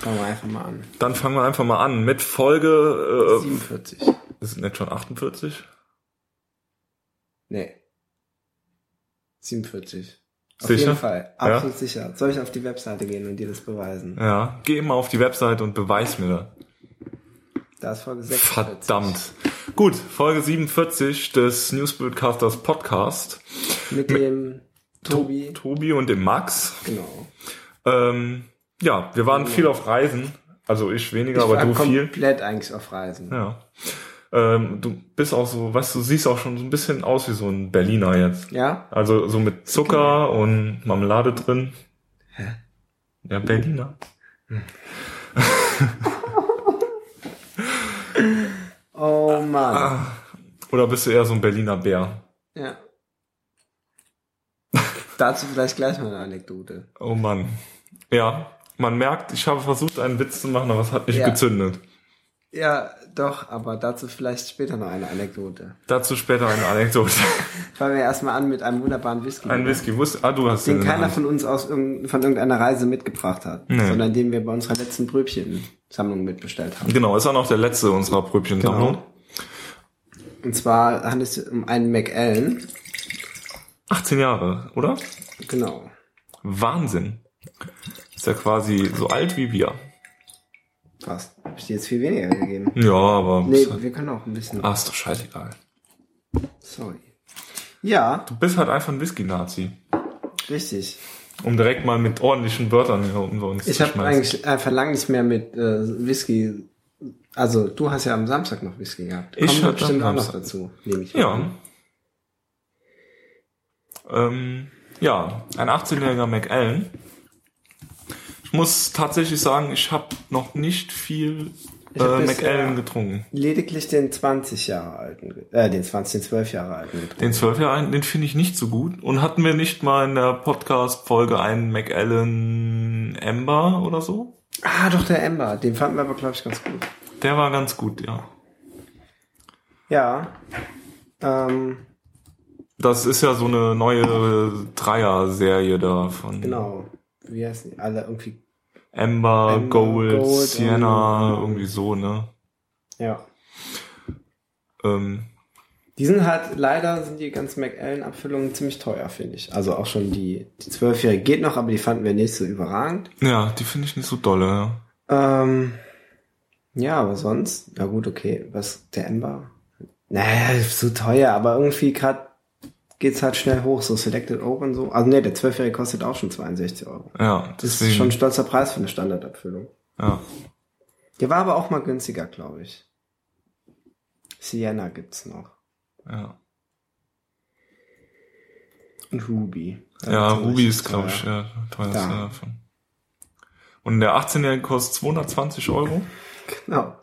Fangen wir einfach mal an. Dann fangen wir einfach mal an mit Folge. Äh, 47. ist es nicht schon 48? Nee. 47. Auf Sicher? jeden Fall. Absolut sicher. Soll ich auf die Webseite gehen und dir das beweisen? Ja. Geh mal auf die Webseite und beweis mir das. Da ist Folge 46. Verdammt. Gut, Folge 47 des Newsbroadcasters Podcast. Mit dem Tobi. Tobi und dem Max. Genau. Ähm, ja, wir waren viel auf Reisen. Also ich weniger, aber war du viel. komplett eigentlich auf Reisen. Ja. Ähm, du bist auch so, weißt du, siehst auch schon so ein bisschen aus wie so ein Berliner jetzt. Ja? Also so mit Zucker und Marmelade drin. Hä? Ja, Berliner. Oh Mann. Ah. Oder bist du eher so ein Berliner Bär? Ja. Dazu vielleicht gleich mal eine Anekdote. Oh Mann. Ja, man merkt, ich habe versucht, einen Witz zu machen, aber es hat nicht Ja. gezündet. Ja, doch, aber dazu vielleicht später noch eine Anekdote. Dazu später eine Anekdote. Fangen wir erstmal an mit einem wunderbaren Whisky. Ein Whisky, wusst, ah, du hast den der keiner von uns aus irgend, von irgendeiner Reise mitgebracht hat, Nee. sondern den wir bei unserer letzten Bröbchen-Sammlung mitbestellt haben. Genau, ist auch noch der letzte unserer Brötchensammlung. Genau. Und zwar handelt es sich um einen McAllen. 18 Jahre, oder? Genau. Wahnsinn. Ist ja quasi so alt wie wir. Fast. Hab ich dir jetzt viel weniger gegeben? Ja, aber. Nee, wir können auch ein bisschen. Ah, ist doch scheißegal. Sorry. Ja, Du bist halt einfach ein Whisky-Nazi. richtig. Um direkt mal mit ordentlichen Wörtern hier unter uns Ich zu habe schmeißen. eigentlich einfach lang nicht mehr mit äh, Whisky. Also du hast ja am Samstag noch Whisky gehabt. Ich Kommt hatte bestimmt auch noch dazu, nehme ich Ja. an. Ähm, ja, ein 18-jähriger McAllen. Ich muss tatsächlich sagen, ich habe noch nicht viel äh, McAllen getrunken. Lediglich den 20 Jahre alten, äh, den 20, den 12 Jahre alten getrunken. Den 12 Jahre alten, den finde ich nicht so gut. Und hatten wir nicht mal in der Podcast-Folge einen McAllen Amber oder so? Ah, doch, der Ember. Den fanden wir aber, glaube ich, ganz gut. Der war ganz gut, ja. Ja. Ähm, Das ist ja so eine neue Dreier-Serie da von genau. Wie heißen die? Alle irgendwie. Amber, Amber, Gold, Gold Sienna, und- irgendwie so, ne? Ja. Ähm, Die sind halt, leider sind die ganzen McAllen-Abfüllungen ziemlich teuer, finde ich. Also auch schon die, die 12-Jährige geht noch, aber die fanden wir nicht so überragend. ja, die finde ich nicht so dolle, ja. Ähm, ja, aber sonst, ja gut, okay, was, der Ember? Naja, ist so teuer, aber irgendwie gerade geht's halt schnell hoch, so Selected und so. Also nee, der 12-Jährige kostet auch schon 62 Euro. Ja, Das ist schon ein stolzer Preis für eine Standardabfüllung. ja. Der war aber auch mal günstiger, glaube ich. Sienna gibt's noch. Ja, Und Ruby. ja Das Ruby ist, glaube ich, teuer. ja, teuerste Da. davon. Und der 18-Jährige kostet 220 Euro. Genau.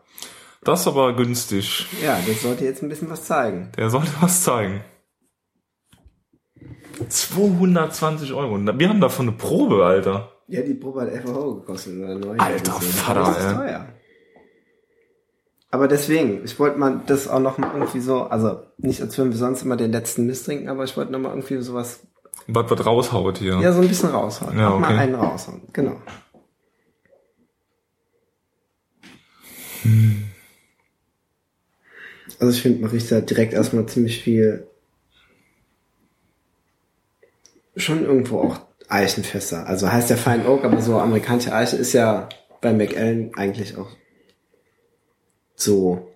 Das ist aber günstig. Ja, der sollte jetzt ein bisschen was zeigen. Der sollte was zeigen. 220 Euro. Wir haben davon eine Probe, Alter. Ja, die Probe hat 11 Euro gekostet. Oder 9 Alter Vater, das ist ey. teuer. Aber deswegen, ich wollte mal das auch noch mal irgendwie so, also nicht als würden wir sonst immer den letzten Mist trinken, aber ich wollte noch mal irgendwie sowas, Was was raushaut hier. ja, so ein bisschen raushauen. Ja, auch mal okay. einen raushauen. Genau. Also ich finde, man riecht da direkt erstmal ziemlich viel, schon irgendwo auch Eichenfässer. Also heißt ja Fine Oak, aber so amerikanische Eiche ist ja bei McAllen eigentlich auch so,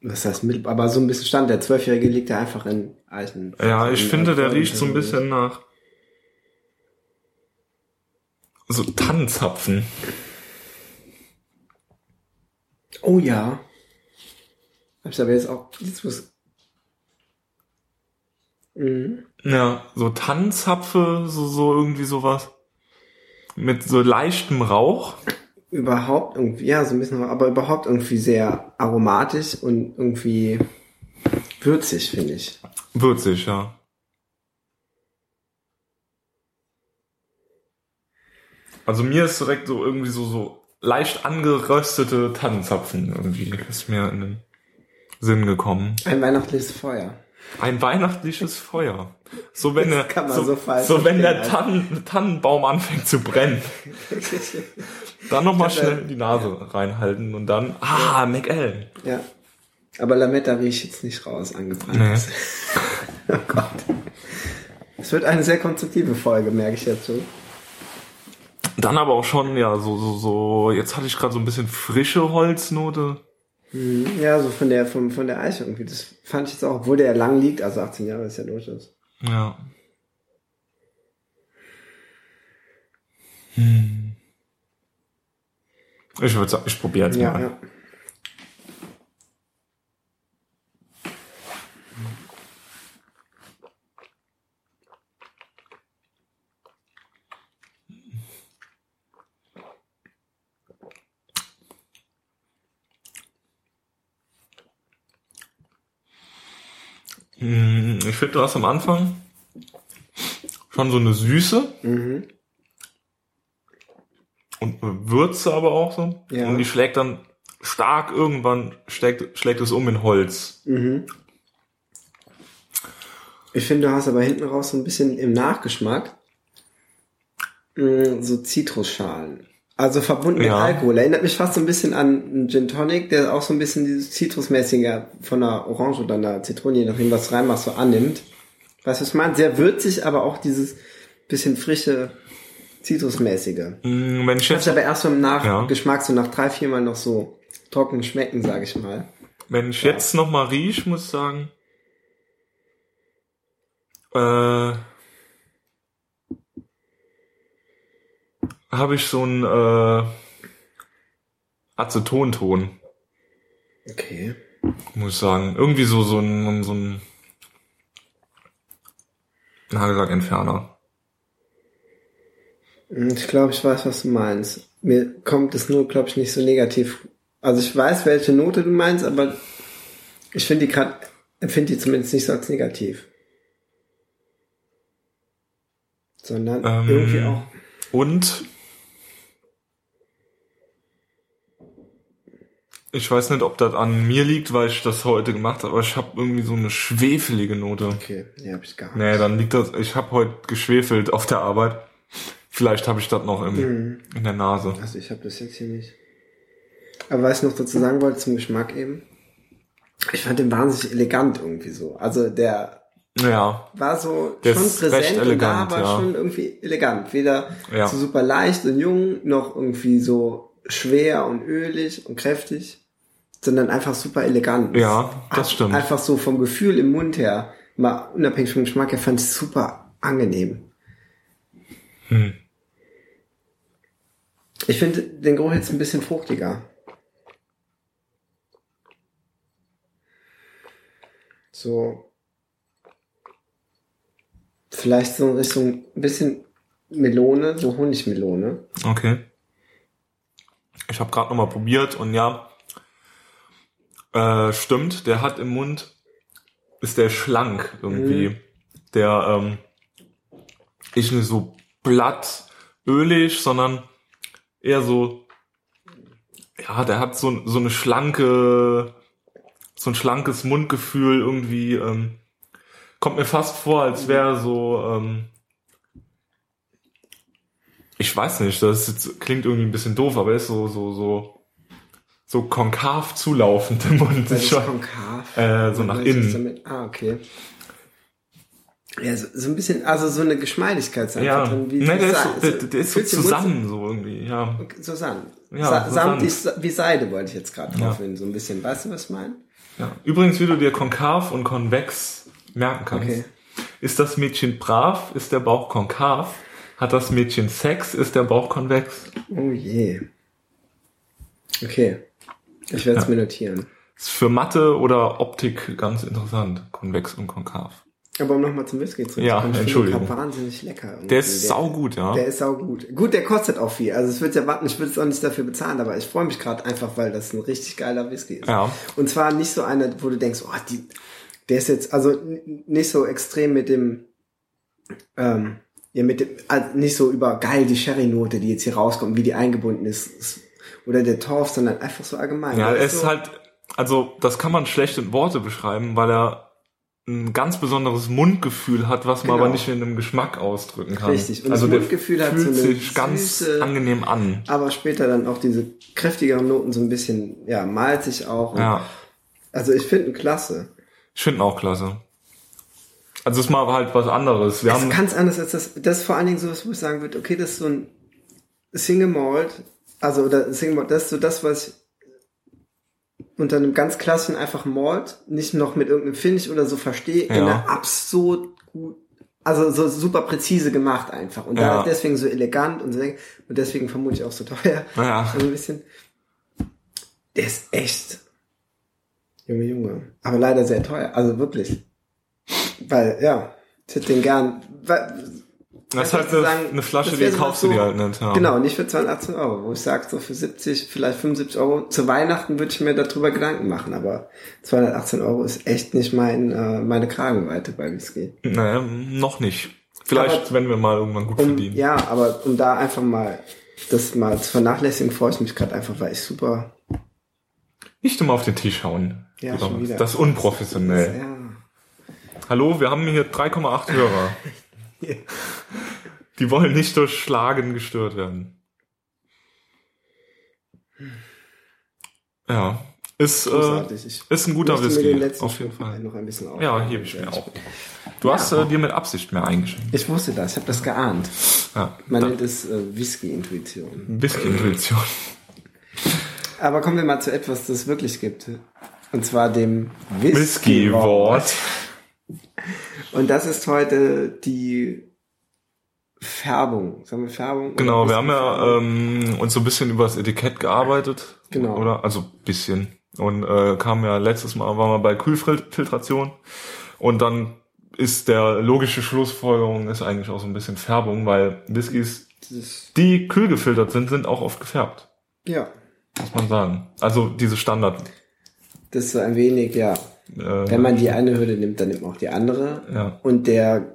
was heißt mittel, aber so ein bisschen stand. Der Zwölfjährige liegt ja einfach in Eichen. Ja, ich in finde, der riecht so ein bisschen nach so Tannenzapfen. Oh ja. Hab ich aber jetzt auch, jetzt muss, mhm. Ja, so Tannenzapfe, so, so irgendwie sowas. Mit so leichtem Rauch. überhaupt irgendwie, ja, so ein bisschen, aber überhaupt irgendwie sehr aromatisch und irgendwie würzig, finde ich. Würzig, ja. Also mir ist direkt so irgendwie so, so leicht angeröstete Tannenzapfen irgendwie. Ist mir in den Sinn gekommen. Ein weihnachtliches Feuer. Ein weihnachtliches Feuer. So wenn, man so, so so wenn der Tannen, Tannenbaum anfängt zu brennen. Dann nochmal schnell die Nase reinhalten und dann, ah, McAllen. Ja. Aber Lametta riech ich jetzt nicht raus, angebrannt. Nee. oh Gott. Es wird eine sehr konstruktive Folge, merke ich jetzt schon. Dann aber auch schon, ja, so, so, so, jetzt hatte ich gerade so ein bisschen frische Holznote. Ja, so von der, von, von der Eiche irgendwie. Das fand ich jetzt auch, obwohl der ja lang liegt, also 18 Jahre ist ja durchaus. Ja. Hm. Ich würde sagen, ich probiere jetzt Ja, mal. ja. Ich finde, du hast am Anfang schon so eine Süße Mhm. und eine Würze aber auch so. Ja. Und die schlägt dann stark irgendwann, schlägt, schlägt es um in Holz. Mhm. Ich finde, du hast aber hinten raus so ein bisschen im Nachgeschmack mh, so Zitrusschalen. Also verbunden mit Ja. Alkohol. Erinnert mich fast so ein bisschen an einen Gin Tonic, der auch so ein bisschen dieses Zitrusmäßige von der Orange oder einer Zitrone, je nachdem was reinmachst, so annimmt. Weißt du, was ich meine? Sehr würzig, aber auch dieses bisschen frische, Zitrusmäßige. Hm, Wenn ich jetzt, aber erst so im Ja. Nachgeschmack so nach drei, vier Mal noch so trocken schmecken, sage ich mal. wenn ich jetzt noch mal riech, muss ich sagen, äh, habe ich so einen äh, Acetonton, Okay. muss ich sagen. Irgendwie so so ein so ein Nagellackentferner. Hm, Ich glaube, ich weiß, was du meinst. Mir kommt es nur, glaube ich, nicht so negativ. Also ich weiß, welche Note du meinst, aber ich finde die gerade, empfinde die zumindest nicht so als negativ. Sondern Ähm, irgendwie auch. Und ich weiß nicht, ob das an mir liegt, weil ich das heute gemacht habe, aber ich habe irgendwie so eine schwefelige Note. Okay, nee, habe ich gar nicht. Nee, dann liegt das, ich habe heute geschwefelt auf der Arbeit. Vielleicht habe ich das noch im, Mhm. in der Nase. Also ich habe das jetzt hier nicht. Aber was ich noch dazu sagen wollte zum Geschmack eben. Ich fand den wahnsinnig elegant irgendwie so. Also der Ja, war so Der schon präsent recht und da elegant, war ja. schon irgendwie elegant. Weder Ja. so super leicht und jung, noch irgendwie so schwer und ölig und kräftig, sondern einfach super elegant. Ja, das stimmt. Einfach so vom Gefühl im Mund her, mal unabhängig vom Geschmack her, fand ich super angenehm. Hm. Ich finde den Geruch jetzt ein bisschen fruchtiger. So. Vielleicht so in Richtung ein bisschen Melone, so Honigmelone. okay. Ich habe gerade noch mal probiert und ja, äh, stimmt, der hat im Mund, ist der schlank irgendwie. Der ähm, ist nicht so blatt, ölig, sondern eher so, ja, der hat so, so eine schlanke, so ein schlankes Mundgefühl irgendwie, ähm, kommt mir fast vor, als wäre so, ähm, ich weiß nicht, das jetzt, klingt irgendwie ein bisschen doof, aber ist so, so, so, so konkav zulaufend im Mund. Das weiß- konkav. Äh, so nach ist innen. Ah, okay. Ja, so, so ein bisschen, also so eine Geschmeidigkeit ist Ja, drin. Wie ne, der ist so, der, der ist so zusammen, so irgendwie, ja. Sand. Ja, Sa Sand. wie Seide wollte ich jetzt gerade Ja. drauf hin, so ein bisschen. Weißt du, was ich meine? ja. Übrigens, wie du dir konkav und konvex merken kannst. Okay. Ist das Mädchen brav, ist der Bauch konkav. Hat das Mädchen Sex, ist der Bauch konvex. Oh je. Okay. Ich werde es Ja. mir notieren. Ist für Mathe oder Optik ganz interessant, konvex und konkav. Aber um nochmal zum Whisky zurückzukommen. Ja, ich Entschuldigung. grad wahnsinnig lecker. irgendwie. Der ist saugut, ja. Der ist saugut. Gut, der kostet auch viel. Also es wird ja warten, ich will es auch nicht dafür bezahlen, aber ich freue mich gerade einfach, weil das ein richtig geiler Whisky ist. Ja. Und zwar nicht so einer, wo du denkst, oh, die, der ist jetzt, also nicht so extrem mit dem, ähm, ja, mit dem, also nicht so über geil die Sherry-Note, die jetzt hier rauskommt, wie die eingebunden ist, ist- oder der Torf, sondern einfach so allgemein. Ja, Der er ist so, halt, also das kann man schlecht in Worte beschreiben, weil er ein ganz besonderes Mundgefühl hat, was man Genau. aber nicht in einem Geschmack ausdrücken kann. Richtig. Und also das Mundgefühl hat fühlt so eine sich ganz süße- angenehm an. Aber später dann auch diese kräftigeren Noten so ein bisschen, ja, malt sich auch. Ja, Also ich finde ihn klasse. ich finde ihn auch klasse. Also es ist mal halt was anderes. Wir Das haben ist ganz anders als das. Das ist vor allen Dingen so, wo ich sagen würde, okay, das ist so ein Single Malt, also Malt, das ist so das, was ich unter einem ganz klassischen einfachen Malt nicht noch mit irgendeinem Finish oder so verstehe, in Ja. einer absurd gut, also so super präzise gemacht einfach. Und Ja. da deswegen so elegant und so, und deswegen vermutlich auch so teuer. Ja. Also ein bisschen. Der ist echt. Junge, Junge. Aber leider sehr teuer. Also wirklich. Weil, ja, ich hätte den gern. Weil, das ist halt zu eine, sagen, eine Flasche, das die so kaufst du dir halt nicht. Ja. Genau, nicht für 218 Euro. Wo ich sage, so für 70, vielleicht 75 Euro. Zu Weihnachten würde ich mir darüber Gedanken machen, aber 218 Euro ist echt nicht mein, äh, meine Kragenweite bei Whisky. Naja, noch nicht. Vielleicht, Aber- wenn wir mal irgendwann gut Um, verdienen. ja, aber um da einfach mal das mal zu vernachlässigen, freue ich mich gerade einfach, weil ich super. Nicht immer auf den Tisch hauen. Ja, schon wieder. Das ist unprofessionell. Ja. Hallo, wir haben hier 3,8 Hörer. Die wollen nicht durch Schlagen gestört werden. Ja, ist, äh, Großartig. Ist ein guter Whisky, auf jeden Fall. noch ein bisschen auf. Ja, hebe ich mir auch. Du hast äh, dir mit Absicht mehr eingeschenkt. Ich wusste das, ich habe das geahnt. Ja, Man nennt es äh, Whisky-Intuition. Whisky-Intuition. Aber kommen wir mal zu etwas, das es wirklich gibt. Und zwar dem Whisky-Wort. Und das ist heute die Färbung. Sagen wir Färbung? Genau, wir haben ja ähm, uns so ein bisschen über das Etikett gearbeitet. Genau. Oder? Also bisschen. Und äh, kam ja letztes Mal, waren wir bei Kühlfiltration. Und dann ist der logische Schlussfolgerung ist eigentlich auch so ein bisschen Färbung, weil Whiskys, die kühl gefiltert sind, sind auch oft gefärbt. ja, Muss man sagen. Also diese Standard. das ist so ein wenig, ja. Äh, Wenn man die eine Hürde nimmt, dann nimmt man auch die andere. Ja. Und der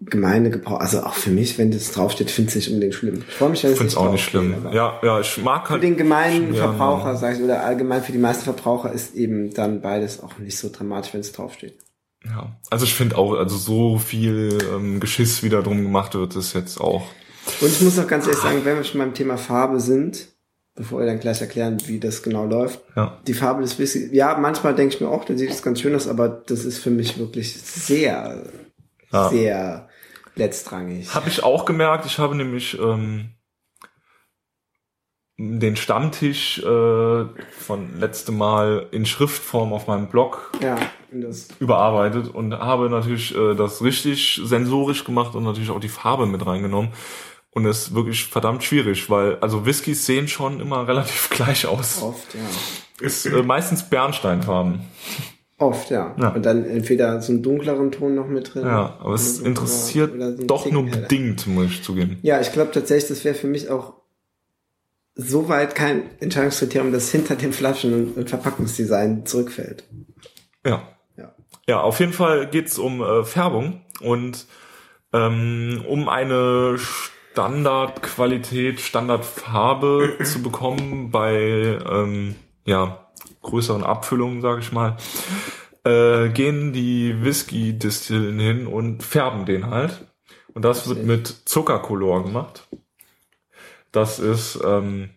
gemeine Gebrauch, also auch für mich, wenn das draufsteht, finde ich es nicht unbedingt schlimm. Ich freue mich, wenn es finde es auch nicht schlimm. Ja, ja, ich mag Für halt. den gemeinen Ja, Verbraucher, sag ich, oder allgemein für die meisten Verbraucher ist eben dann beides auch nicht so dramatisch, wenn es draufsteht. Ja. Also ich finde auch, also so viel ähm, Geschiss wieder drum gemacht wird, ist jetzt auch. Und ich muss auch ganz ehrlich sagen, wenn wir schon beim Thema Farbe sind, bevor wir dann gleich erklären, wie das genau läuft, Ja. die Farbe des Whisky, ja, manchmal denke ich mir auch, da sieht es ganz schön aus, aber das ist für mich wirklich sehr, Ja. sehr letztrangig. Habe ich auch gemerkt. Ich habe nämlich ähm, den Stammtisch äh, von letztem Mal in Schriftform auf meinem Blog Ja, überarbeitet und habe natürlich äh, das richtig sensorisch gemacht und natürlich auch die Farbe mit reingenommen. Und es ist wirklich verdammt schwierig, weil also Whiskys sehen schon immer relativ gleich aus. oft, ja. Ist äh, meistens Bernsteinfarben. Oft, ja. Ja. Und dann entweder so einen dunkleren Ton noch mit drin. Ja, aber es oder- interessiert oder so doch nur Ticken heller. bedingt, muss ich zugeben. Ja, ich glaube tatsächlich, das wäre für mich auch soweit kein Entscheidungskriterium, das hinter den Flaschen und, Verpackungsdesign zurückfällt. Ja. Ja. Ja, auf jeden Fall geht's um äh, Färbung und ähm, um eine Standardqualität, Standardfarbe zu bekommen bei ähm, ja, größeren Abfüllungen, sage ich mal, äh, gehen die Whisky-Distillen hin und färben den halt. Und das wird mit Zuckerkolor gemacht. Das ist ähm,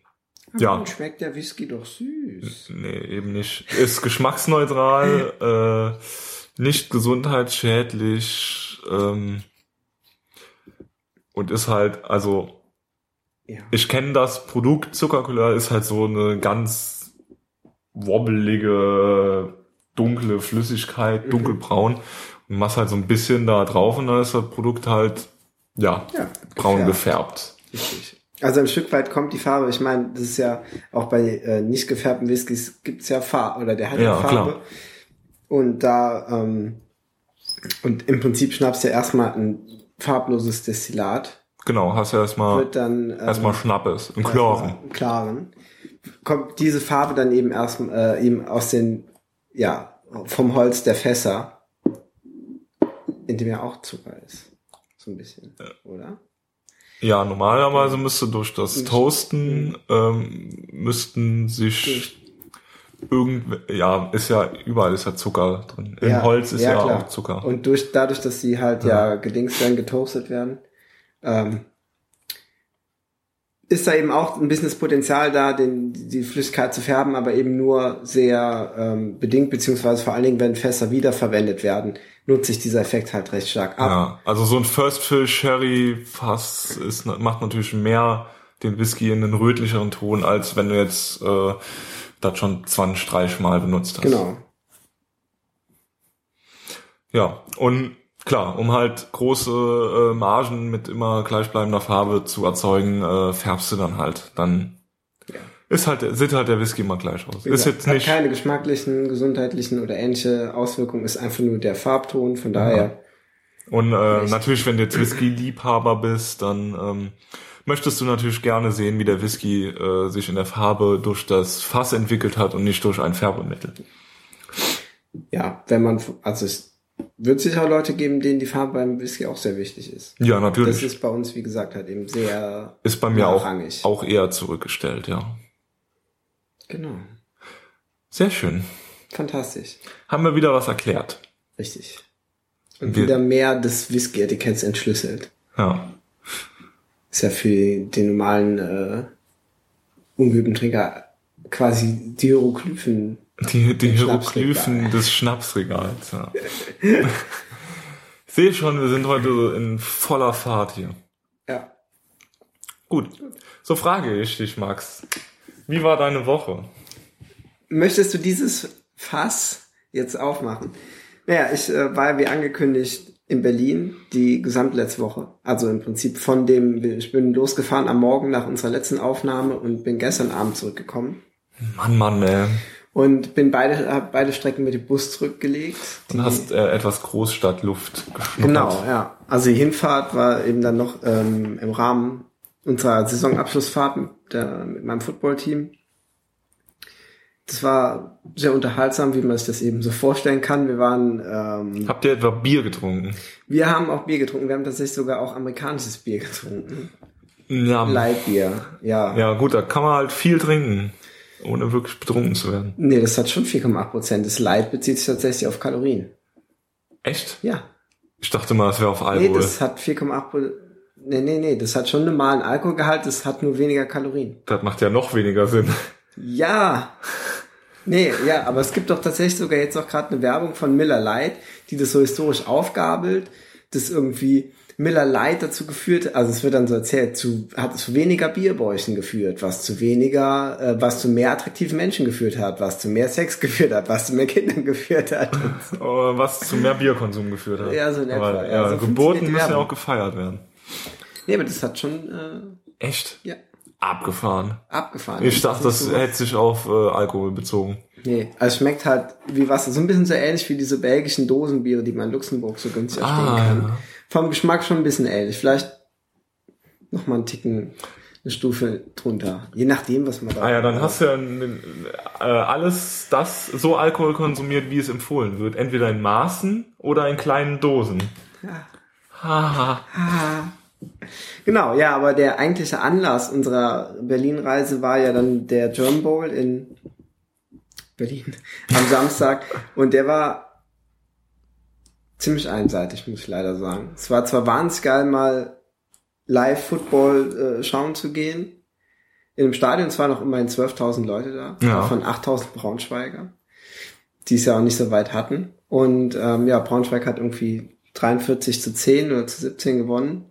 ja schmeckt der Whisky doch süß. Nee, eben nicht. Ist geschmacksneutral, äh, nicht gesundheitsschädlich ähm, und ist halt, also Ja. ich kenne das Produkt Zuckercouleur ist halt so eine ganz wobbelige, dunkle Flüssigkeit, dunkelbraun und machst halt so ein bisschen da drauf und dann ist das Produkt halt, ja, Ja, braun gefärbt. gefärbt. Richtig. Also ein Stück weit kommt die Farbe. Ich meine, das ist ja auch bei äh, nicht gefärbten Whiskys gibt's ja Farbe oder der hat ja, Farbe. klar. Und da ähm, und im Prinzip schnappst du ja erstmal ein farbloses Destillat, Genau, hast ja erstmal wird dann ähm, erstmal Schnappes, ein Chloren. erstmal klaren. Kommt diese Farbe dann eben erst äh, eben aus den ja vom Holz der Fässer, in dem ja auch Zucker ist, so ein bisschen, oder? Ja, normalerweise müsste durch das Mhm. Toasten ähm, müssten sich irgend, ja, ist ja, überall ist ja Zucker drin. In Holz ist ja, klar. auch Zucker. Und durch, dadurch, dass sie halt ja, gedingst werden, getoastet werden, ähm, ist da eben auch ein bisschen das Potenzial da, den, die Flüssigkeit zu färben, aber eben nur sehr ähm, bedingt, beziehungsweise vor allen Dingen, wenn Fässer wiederverwendet werden, nutzt sich dieser Effekt halt recht stark ab. Ja, also so ein First Fill Sherry Fass ist, macht natürlich mehr den Whisky in einen rötlicheren Ton, als wenn du jetzt äh, das schon 20, 30 Mal benutzt hast. Genau. Ja, und klar, um halt große äh, Margen mit immer gleichbleibender Farbe zu erzeugen, äh, färbst du dann halt. Dann Ja. ist halt, sieht halt der Whisky immer gleich aus. Wie ist gesagt, jetzt hat nicht, keine geschmacklichen, gesundheitlichen oder ähnliche Auswirkungen, ist einfach nur der Farbton, von daher. und äh, natürlich, wenn du jetzt Whisky-Liebhaber bist, dann ähm, möchtest du natürlich gerne sehen, wie der Whisky äh, sich in der Farbe durch das Fass entwickelt hat und nicht durch ein Färbemittel. Ja, wenn man, also es wird sicher Leute geben, denen die Farbe beim Whisky auch sehr wichtig ist. Ja, natürlich. Das ist bei uns, wie gesagt, halt eben sehr Ist bei mir auch, auch eher zurückgestellt, ja. Genau. Sehr schön. Fantastisch. Haben wir wieder was erklärt. Richtig. Und Wir- wieder mehr des Whisky-Etiketts entschlüsselt. Ja. Ist ja für den normalen äh, ungeübten Trinker quasi die Hieroglyphen. Die, die Hieroglyphen des Schnapsregals, ja. ich sehe schon, wir sind heute in voller Fahrt hier. Ja. Gut. So frage ich dich, Max. Wie war deine Woche? Möchtest du dieses Fass jetzt aufmachen? Naja, ich äh, war wie angekündigt in Berlin die gesamte letzte Woche. Also im Prinzip von dem, ich bin losgefahren am Morgen nach unserer letzten Aufnahme und bin gestern Abend zurückgekommen. Mann, Mann, ey. Und bin beide, beide Strecken mit dem Bus zurückgelegt. Du hast äh, etwas Großstadtluft geschnuppert. Genau, ja. Also die Hinfahrt war eben dann noch ähm, im Rahmen unserer Saisonabschlussfahrt mit, der, mit meinem Footballteam. Das war sehr unterhaltsam, wie man sich das eben so vorstellen kann. Wir waren, ähm, Habt ihr etwa Bier getrunken? wir haben auch Bier getrunken. Wir haben tatsächlich sogar auch amerikanisches Bier getrunken. Ja. Leitbier, ja. Ja, gut, da kann man halt viel trinken, ohne wirklich betrunken zu werden. Nee, das hat schon 4,8 Prozent. Das Light bezieht sich tatsächlich auf Kalorien. Echt? Ja. Ich dachte mal, es wäre auf Nee, Alkohol. das hat 4,8 Prozent. Nee, nee, nee, das hat schon einen normalen Alkoholgehalt, das hat nur weniger Kalorien. das macht ja noch weniger Sinn. Ja. Nee, ja, aber es gibt doch tatsächlich sogar jetzt auch gerade eine Werbung von Miller Lite, die das so historisch aufgabelt, das irgendwie Miller Lite dazu geführt, also es wird dann so erzählt, zu, hat es zu weniger Bierbäuchen geführt, was zu weniger, äh, was zu mehr attraktiven Menschen geführt hat, was zu mehr Sex geführt hat, was zu mehr Kindern geführt hat. Was zu mehr Bierkonsum geführt hat. Ja, so in etwa. Aber, Ja, so Geburten müssen ja auch gefeiert werden. nee, aber das hat schon, äh, Echt? ja, Abgefahren. abgefahren. Ich dachte, das so- hätte sich auf äh, Alkohol bezogen. Nee, also es schmeckt halt wie Wasser. So ein bisschen so ähnlich wie diese belgischen Dosenbiere, die man in Luxemburg so günstig erstehen Ah, kann. ja. Vom Geschmack schon ein bisschen ähnlich. Vielleicht noch mal einen Ticken, eine Stufe drunter. Je nachdem, was man da... Ah ja, dann hast du ja äh, alles das so Alkohol konsumiert, wie es empfohlen wird. Entweder in Maßen oder in kleinen Dosen. Ja. Haha. Genau, ja, aber der eigentliche Anlass unserer Berlin-Reise war ja dann der German Bowl in Berlin am Samstag. Und der war ziemlich einseitig, muss ich leider sagen. Es war zwar wahnsinnig geil, mal Live-Football äh, schauen zu gehen. In dem Stadion, es waren noch immerhin 12.000 Leute da, Ja. von 8.000 Braunschweiger, die es ja auch nicht so weit hatten. Und ähm, ja, Braunschweig hat irgendwie 43 zu 10 oder zu 17 gewonnen.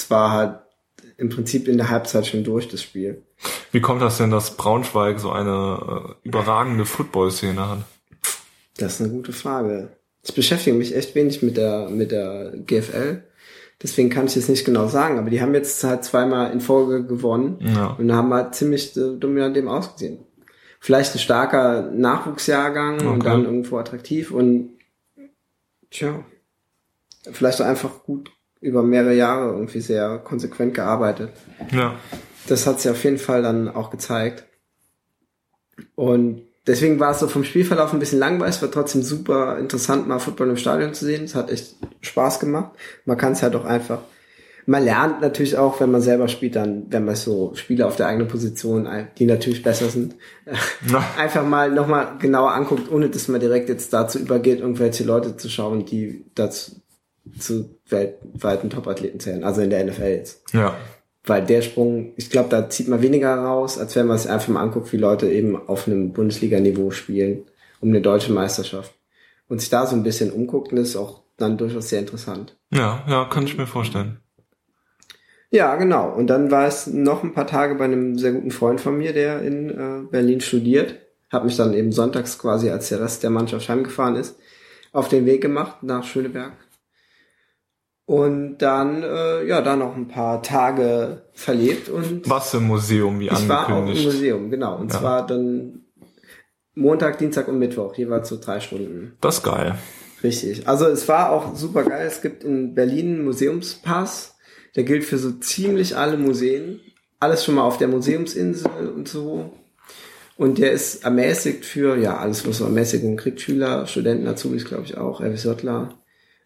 Es war halt im Prinzip in der Halbzeit schon durch, das Spiel. Wie kommt das denn, dass Braunschweig so eine äh, überragende Football-Szene hat? Das ist eine gute Frage. Ich beschäftige mich echt wenig mit der, mit der GFL. Deswegen kann ich es nicht genau sagen, aber die haben jetzt halt zweimal in Folge gewonnen Ja. und haben halt ziemlich äh, dominant dem ausgesehen. Vielleicht ein starker Nachwuchsjahrgang und Okay. dann irgendwo attraktiv und tja, vielleicht auch einfach gut über mehrere Jahre irgendwie sehr konsequent gearbeitet. Ja. Das hat sie auf jeden Fall dann auch gezeigt. Und deswegen war es so vom Spielverlauf ein bisschen langweilig. Es war trotzdem super interessant, mal Football im Stadion zu sehen. Es hat echt Spaß gemacht. Man kann es halt auch einfach man lernt natürlich auch, wenn man selber spielt, dann, wenn man so Spiele auf der eigenen Position, die natürlich besser sind, einfach mal nochmal genauer anguckt, ohne dass man direkt jetzt dazu übergeht, irgendwelche Leute zu schauen, die dazu zu weltweiten Topathleten zählen, also in der NFL jetzt. Ja. Weil der Sprung, ich glaube, da zieht man weniger raus, als wenn man sich einfach mal anguckt, wie Leute eben auf einem Bundesliga-Niveau spielen, um eine deutsche Meisterschaft. Und sich da so ein bisschen umguckt, und das ist auch dann durchaus sehr interessant. Ja, ja, kann ich mir vorstellen. Ja, genau. Und dann war es noch ein paar Tage bei einem sehr guten Freund von mir, der in äh, Berlin studiert. Hab mich dann eben sonntags quasi, als der Rest der Mannschaft heimgefahren ist, auf den Weg gemacht nach Schöneberg. Und dann, äh, ja, da noch ein paar Tage verlebt und. Was im Museum, wie ich angekündigt. war auch im Museum, genau. Und Ja. zwar dann Montag, Dienstag und Mittwoch, jeweils so drei Stunden. Das ist geil. Richtig. Also es war auch super geil. Es gibt in Berlin einen Museumspass. Der gilt für so ziemlich alle Museen. Alles schon mal auf der Museumsinsel und so. Und der ist ermäßigt für, ja, alles, was so Ermäßigung kriegt. Schüler, Studenten, Azubis, glaube ich auch, FSJler.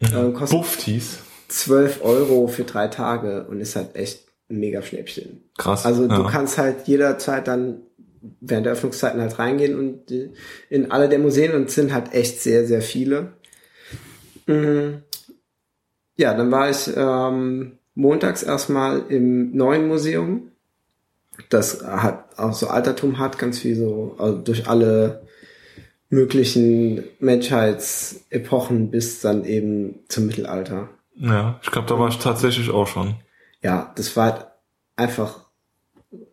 Äh, kostet Buftis. 12 Euro für drei Tage und ist halt echt ein mega Schnäppchen. Krass. Also du ja. kannst halt jederzeit dann während der Öffnungszeiten halt reingehen und äh, in alle der Museen und sind halt echt sehr, sehr viele. Mhm. Ja, dann war ich ähm, montags erstmal im neuen Museum. Das hat auch so Altertum hat, ganz viel so, also durch alle möglichen Menschheitsepochen bis dann eben zum Mittelalter. Ja, ich glaube, da war ich tatsächlich auch schon. ja, das war halt einfach,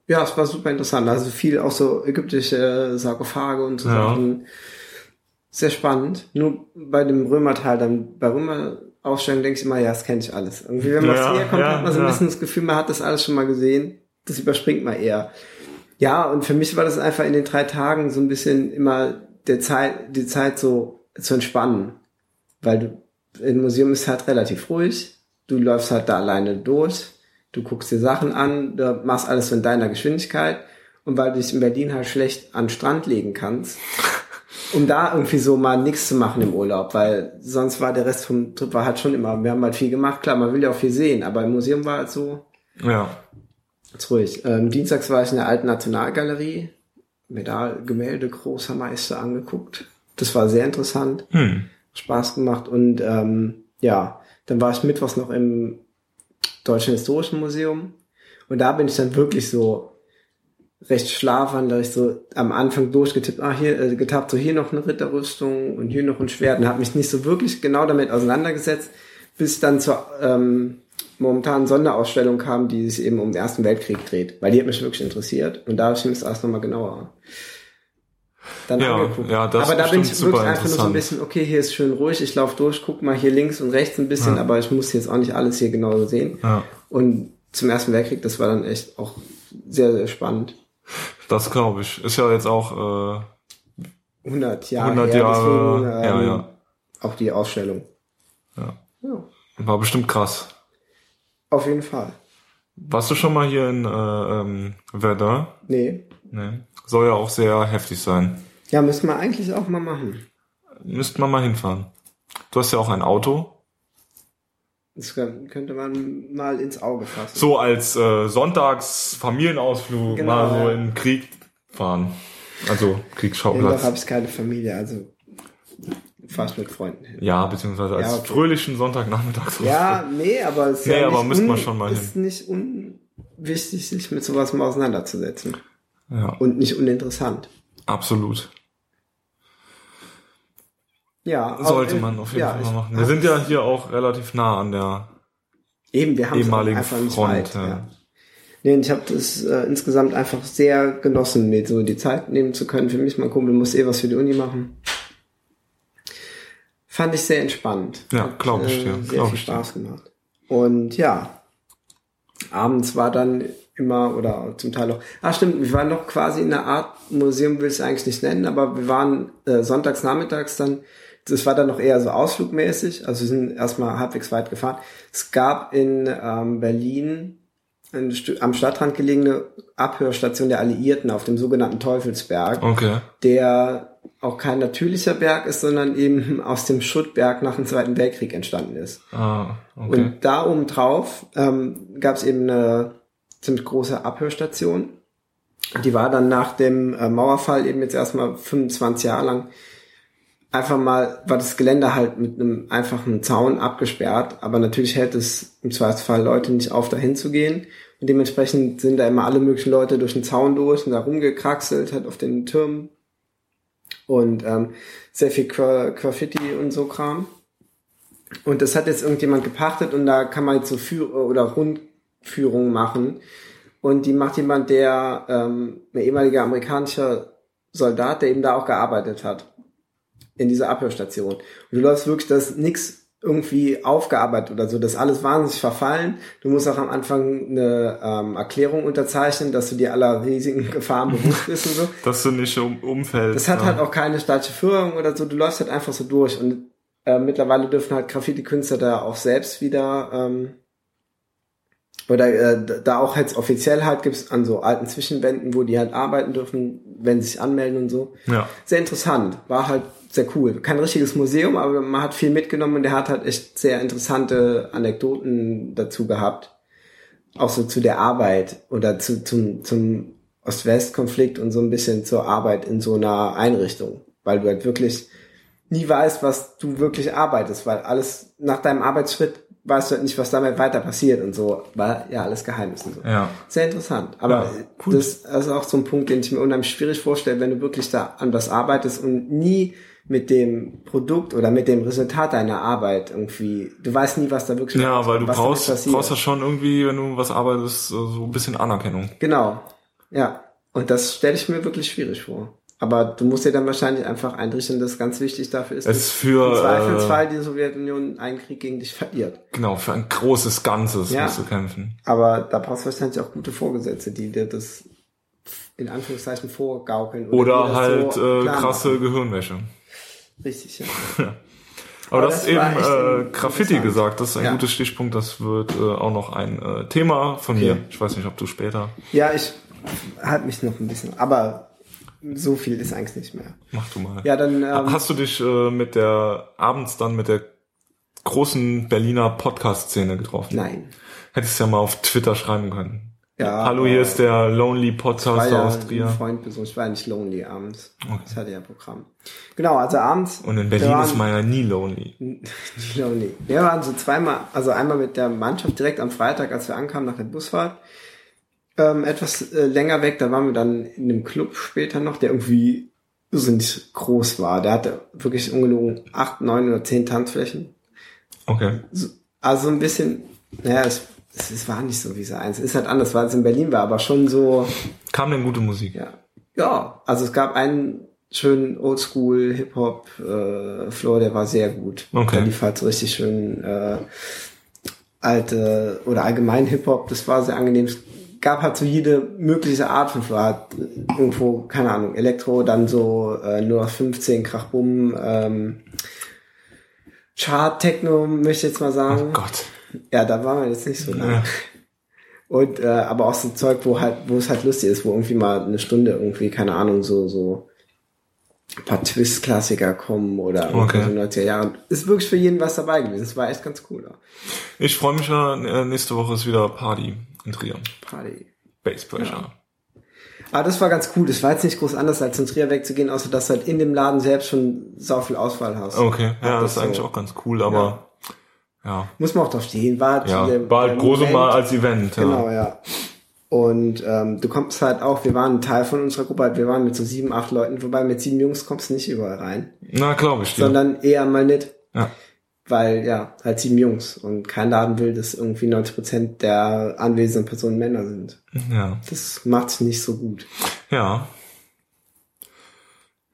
ja, es war super interessant. Also viel auch so ägyptische Sarkophage und so Ja. Sachen. Sehr spannend. Nur bei dem Römerteil, dann bei Römer-Ausstellungen denke ich immer, ja, das kenne ich alles. Irgendwie, wenn man Ja, hier kommt, ja, hat man so ein ja. bisschen das Gefühl, man hat das alles schon mal gesehen. Das überspringt man eher. Ja, und für mich war das einfach in den drei Tagen so ein bisschen immer der Zeit, die Zeit so zu entspannen. Weil du, im Museum ist halt relativ ruhig. Du läufst halt da alleine durch. Du guckst dir Sachen an, du machst alles so in deiner Geschwindigkeit. Und weil du dich in Berlin halt schlecht an den Strand legen kannst, um da irgendwie so mal nichts zu machen im Urlaub, weil sonst war der Rest vom Trip war halt schon immer, wir haben halt viel gemacht, klar, man will ja auch viel sehen, aber im Museum war halt so, Ja. Ist ruhig. Ähm, dienstags war ich in der alten Nationalgalerie, mir da Gemälde großer Meister angeguckt. Das war sehr interessant, Hm. Spaß gemacht und ähm, ja, dann war ich mittwochs noch im Deutschen Historischen Museum und da bin ich dann wirklich so recht schlafend, da ich so am Anfang durchgetippt, ah, hier, äh, getappt, so hier noch eine Ritterrüstung und hier noch ein Schwert und habe mich nicht so wirklich genau damit auseinandergesetzt, bis dann zur ähm, momentanen Sonderausstellung kam, die sich eben um den Ersten Weltkrieg dreht, weil die hat mich wirklich interessiert und da habe ich mir das erst nochmal genauer dann Ja, angeguckt. ja, das aber da bin ich wirklich einfach nur so ein bisschen, okay, hier ist schön ruhig, ich laufe durch, guck mal hier links und rechts ein bisschen, Ja. aber ich muss jetzt auch nicht alles hier genau sehen. Ja. Und zum Ersten Weltkrieg, das war dann echt auch sehr, sehr spannend. Das glaube ich. Ist ja jetzt auch äh, 100 Jahre 100 her, Jahre. deswegen, ähm, ja, ja. auch die Ausstellung. Ja. Ja, War bestimmt krass. auf jeden Fall. Warst du schon mal hier in äh, ähm, Verdun? Nee. Nee. Soll ja auch sehr heftig sein. Ja, müssen wir eigentlich auch mal machen. Müsste man mal hinfahren. Du hast ja auch ein Auto. Das kö- könnte man mal ins Auge fassen. So als äh, Sonntags-Familienausflug Genau, mal so ja. in den Krieg fahren. Also Nee, noch Kriegsschauplatz. habe ich keine Familie, also fast mit Freunden hin. Ja, beziehungsweise als Ja, okay. fröhlichen Sonntagnachmittag. Ja, nee, aber es ist Nee, ja aber nicht müsste man schon mal ist nicht unwichtig, sich mit sowas mal auseinanderzusetzen. Ja, Und nicht uninteressant. absolut. Ja. Sollte man auf jeden ja, Fall mal machen. Wir sind ja hier auch relativ nah an der Eben, wir haben ehemaligen einfach nicht Front. weit. ja. Ja. Nee, und ich habe das äh, insgesamt einfach sehr genossen, mir so die Zeit nehmen zu können. Für mich, mein Kumpel muss eh was für die Uni machen. Fand ich sehr entspannt. Ja, Hat, glaub ich dir, Sehr glaub viel ich dir. Spaß gemacht. Und ja, abends war dann immer, oder zum Teil auch, ah stimmt, wir waren noch quasi in einer Art Museum, will ich es eigentlich nicht nennen, aber wir waren äh, sonntags nachmittags dann, das war dann noch eher so ausflugmäßig, also wir sind erstmal halbwegs weit gefahren. Es gab in ähm, Berlin eine am Stadtrand gelegene Abhörstation der Alliierten auf dem sogenannten Teufelsberg Okay. der auch kein natürlicher Berg ist, sondern eben aus dem Schuttberg nach dem Zweiten Weltkrieg entstanden ist. Ah, okay. Und da oben drauf ähm, gab es eben eine ziemlich große Abhörstation. Die war dann nach dem äh, Mauerfall eben jetzt erstmal 25 Jahre lang einfach mal, war das Gelände halt mit einem einfachen Zaun abgesperrt, aber natürlich hält es im Zweifelsfall Leute nicht auf, dahin zu gehen. Und dementsprechend sind da immer alle möglichen Leute durch den Zaun durch und da rumgekraxelt, halt auf den Türmen. Und ähm, sehr viel Gra Graffiti und so Kram. Und das hat jetzt irgendjemand gepachtet und da kann man jetzt so Führ oder Rundführungen machen. Und die macht jemand, der ähm, ein ehemaliger amerikanischer Soldat, der eben da auch gearbeitet hat in dieser Abhörstation. Und du läufst wirklich, dass nix irgendwie aufgearbeitet oder so, das alles wahnsinnig verfallen. Du musst auch am Anfang eine ähm, Erklärung unterzeichnen, dass du dir aller riesigen Gefahren bewusst bist und so. Dass du nicht um, umfällst. Das hat ja. halt auch keine staatliche Führung oder so, du läufst halt einfach so durch und äh, mittlerweile dürfen halt Graffiti-Künstler da auch selbst wieder ähm, oder äh, da auch jetzt offiziell halt gibt's an so alten Zwischenwänden, wo die halt arbeiten dürfen, wenn sie sich anmelden und so. Ja. Sehr interessant, war halt sehr cool. Kein richtiges Museum, aber man hat viel mitgenommen und der hat halt echt sehr interessante Anekdoten dazu gehabt. Auch so zu der Arbeit oder zu, zum, zum Ost-West-Konflikt und so ein bisschen zur Arbeit in so einer Einrichtung. Weil du halt wirklich nie weißt, was du wirklich arbeitest, weil alles nach deinem Arbeitsschritt weißt du halt nicht, was damit weiter passiert und so. War ja alles Geheimnis und so. Ja. Sehr interessant. Aber Ja, cool. das ist auch so ein Punkt, den ich mir unheimlich schwierig vorstelle, wenn du wirklich da an was arbeitest und nie mit dem Produkt oder mit dem Resultat deiner Arbeit irgendwie, du weißt nie, was da wirklich Ja, weil du brauchst, passiert. brauchst ja schon irgendwie, wenn du was arbeitest, so ein bisschen Anerkennung. Genau. Ja. Und das stelle ich mir wirklich schwierig vor. Aber du musst dir dann wahrscheinlich einfach einrichten, dass ganz wichtig dafür ist, Es für, im Zweifelsfall äh, die Sowjetunion einen Krieg gegen dich verliert. Genau, für ein großes Ganzes Ja. musst du kämpfen. Aber da brauchst du wahrscheinlich auch gute Vorgesetzte, die dir das in Anführungszeichen vorgaukeln. Oder das halt so äh, krasse machen. Gehirnwäsche. Richtig, ja. Aber, Aber das das ist eben äh, Graffiti gesagt, das ist ein Ja. gutes Stichpunkt, das wird äh, auch noch ein äh, Thema von Okay. mir. Ich weiß nicht, ob du später. Ja, ich halte mich noch ein bisschen, aber so viel ist eigentlich nicht mehr. Mach du mal. Ja, dann ähm, Hast du dich äh, mit der abends dann mit der großen Berliner Podcast-Szene getroffen? nein. Hättest ja mal auf Twitter schreiben können. Ja, Hallo, hier ist der Lonely Podcast war ja aus ein Trier. Freund besucht. Ich war ja nicht lonely abends. Ich hatte ja Programm. Genau, also abends. Und in Berlin waren- ist man ja nie lonely. Nicht lonely. Wir waren so zweimal, also einmal mit der Mannschaft direkt am Freitag, als wir ankamen nach der Busfahrt. Ähm, etwas äh, länger weg, da waren wir dann in einem Club später noch, der irgendwie irrsinnig groß war. Der hatte wirklich ungelogen acht, neun oder zehn Tanzflächen. Okay. So, also ein bisschen, naja, es, es, es war nicht so wie so eins. Es ist halt anders, weil es in Berlin war, aber schon so, Kam denn gute Musik? ja. Ja, also es gab einen schönen Oldschool Hip-Hop äh, Floor, der war sehr gut. Okay. Der lief halt so richtig schön äh, alte oder allgemein Hip-Hop, das war sehr angenehm. Es gab halt so jede mögliche Art von Floor. Hat irgendwo, keine Ahnung, Elektro, dann so äh, nur noch 15 Krachbumm, ähm, Chart Techno, möchte ich jetzt mal sagen. Oh Gott. Ja, da waren wir jetzt nicht so lange. Ja. Und äh, aber auch so Zeug, wo halt, wo es halt lustig ist, wo irgendwie mal eine Stunde irgendwie, keine Ahnung, so, so ein paar Twist-Klassiker kommen oder Okay. so 90er Jahre. Ist wirklich für jeden was dabei gewesen. Es war echt ganz cool. Ja. Ich freue mich ja, äh, nächste Woche ist wieder Party in Trier. Party. Base Pressure. Aber das war ganz cool. Das war jetzt nicht groß anders, als in Trier wegzugehen, außer dass du halt in dem Laden selbst schon sau viel Auswahl hast. Okay, ja, Hat das ist so- eigentlich auch ganz cool, aber ja, Muss man auch drauf stehen. War halt ja, war halt der groß und Moment- mal als Event. Genau, Ja. Ja. Und ähm, du kommst halt auch, wir waren ein Teil von unserer Gruppe, halt, wir waren mit so sieben, acht Leuten, wobei mit sieben Jungs kommst du nicht überall rein, Na, glaube ich sondern eher mal nicht, Ja. weil ja, halt sieben Jungs und kein Laden will, dass irgendwie 90 Prozent der anwesenden Personen Männer sind. ja, Das macht's nicht so gut. ja,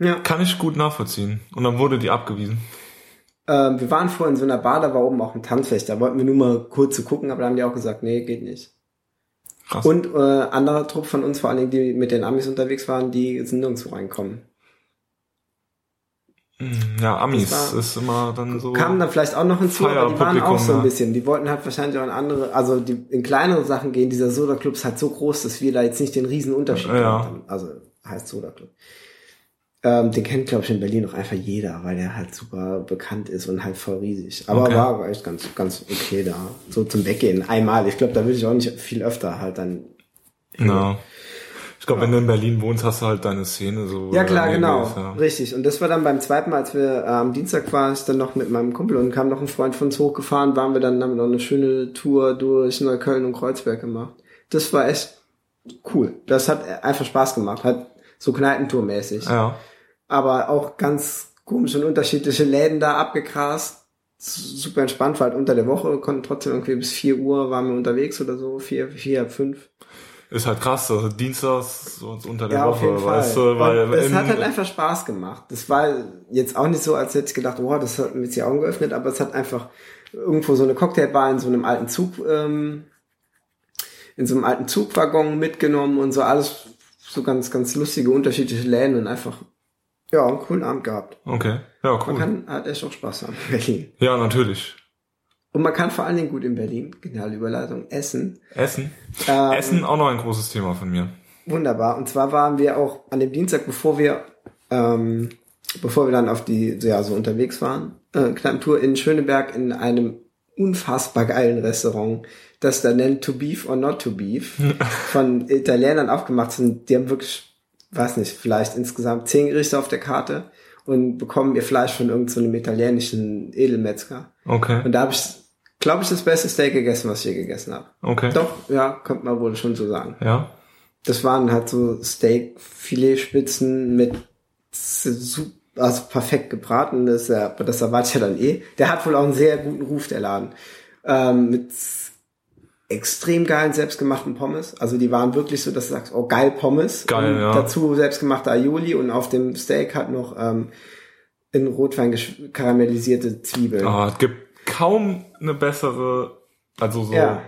Ja, kann ich gut nachvollziehen. Und dann wurde die abgewiesen. ähm, wir waren vorhin in so einer Bar, da war oben auch ein Tanzfest, da wollten wir nur mal kurz zu gucken, aber da haben die auch gesagt, nee, geht nicht. Krass. Und äh, anderer Trupp von uns, vor allen Dingen, die mit den Amis unterwegs waren, die sind nirgendwo reinkommen. Mm, ja, Amis war- ist immer dann so. kamen dann vielleicht auch noch hinzu, aber die waren Feierpublikum, auch so ein ja. bisschen. Die wollten halt wahrscheinlich auch in andere, also die, in kleinere Sachen gehen. Dieser Soda Club ist halt so groß, dass wir da jetzt nicht den riesen Unterschied Ja. haben. Also heißt Soda Club. Ähm, den kennt, glaube ich, in Berlin auch einfach jeder, weil der halt super bekannt ist und halt voll riesig. Aber Okay. war echt ganz, ganz okay da. So zum Weggehen. Einmal. Ich glaube, da würde ich auch nicht viel öfter halt dann. Ja. Ich glaube, wenn du in Berlin wohnst, hast du halt deine Szene so. Ja, klar, genau. ist, ja. Richtig. Und das war dann beim zweiten Mal, als wir äh, am Dienstag war ich dann noch mit meinem Kumpel und kam noch ein Freund von uns hochgefahren, waren wir dann, haben noch eine schöne Tour durch Neukölln und Kreuzberg gemacht. Das war echt cool. Das hat einfach Spaß gemacht. Hat so Kneipentour-mäßig. Ja. Aber auch ganz komisch und unterschiedliche Läden da abgegrast. Super entspannt, war halt unter der Woche, konnten trotzdem irgendwie bis 4 Uhr waren wir unterwegs oder so, 4, 4, 5. Ist halt krass, also Dienstags so unter der Ja, Woche, weißt du, weil und es hat halt einfach Spaß gemacht. Das war jetzt auch nicht so, als hätte ich gedacht, oh, das hat mir jetzt die Augen geöffnet, aber es hat einfach irgendwo so eine Cocktailbar in so einem alten Zug, ähm, in so einem alten Zugwaggon mitgenommen und so alles so ganz, ganz lustige, unterschiedliche Läden und einfach, ja, einen coolen Abend gehabt. Okay, ja, Man cool. kann halt echt auch Spaß haben in Berlin. Ja, natürlich. Und man kann vor allen Dingen gut in Berlin, geniale Überleitung, essen. Essen. Ähm, Essen auch noch ein großes Thema von mir. Wunderbar. Und zwar waren wir auch an dem Dienstag, bevor wir, ähm, bevor wir dann auf die, so, ja, so unterwegs waren, äh, Kneipentour in Schöneberg in einem unfassbar geilen Restaurant, das da nennt To Beef or Not To Beef, von Italienern aufgemacht sind. Die haben wirklich, weiß nicht, vielleicht insgesamt zehn Gerichte auf der Karte und bekommen ihr Fleisch von irgendeinem italienischen Edelmetzger. Okay, Und da habe ich, glaube ich, das beste Steak gegessen, was ich je gegessen habe. okay. Doch, ja, könnte man wohl schon so sagen. Ja, Das waren halt so Steak-Filetspitzen mit also perfekt gebraten. Das, aber das erwarte ich ja dann eh. Der hat wohl auch einen sehr guten Ruf, der Laden. Ähm, mit extrem geilen selbstgemachten Pommes. Also die waren wirklich so, dass du sagst, oh geil Pommes. Geil, und ja. Dazu selbstgemachte Aioli und auf dem Steak hat noch ähm, in Rotwein karamellisierte Zwiebeln. ah, es gibt kaum eine bessere, also so Ja.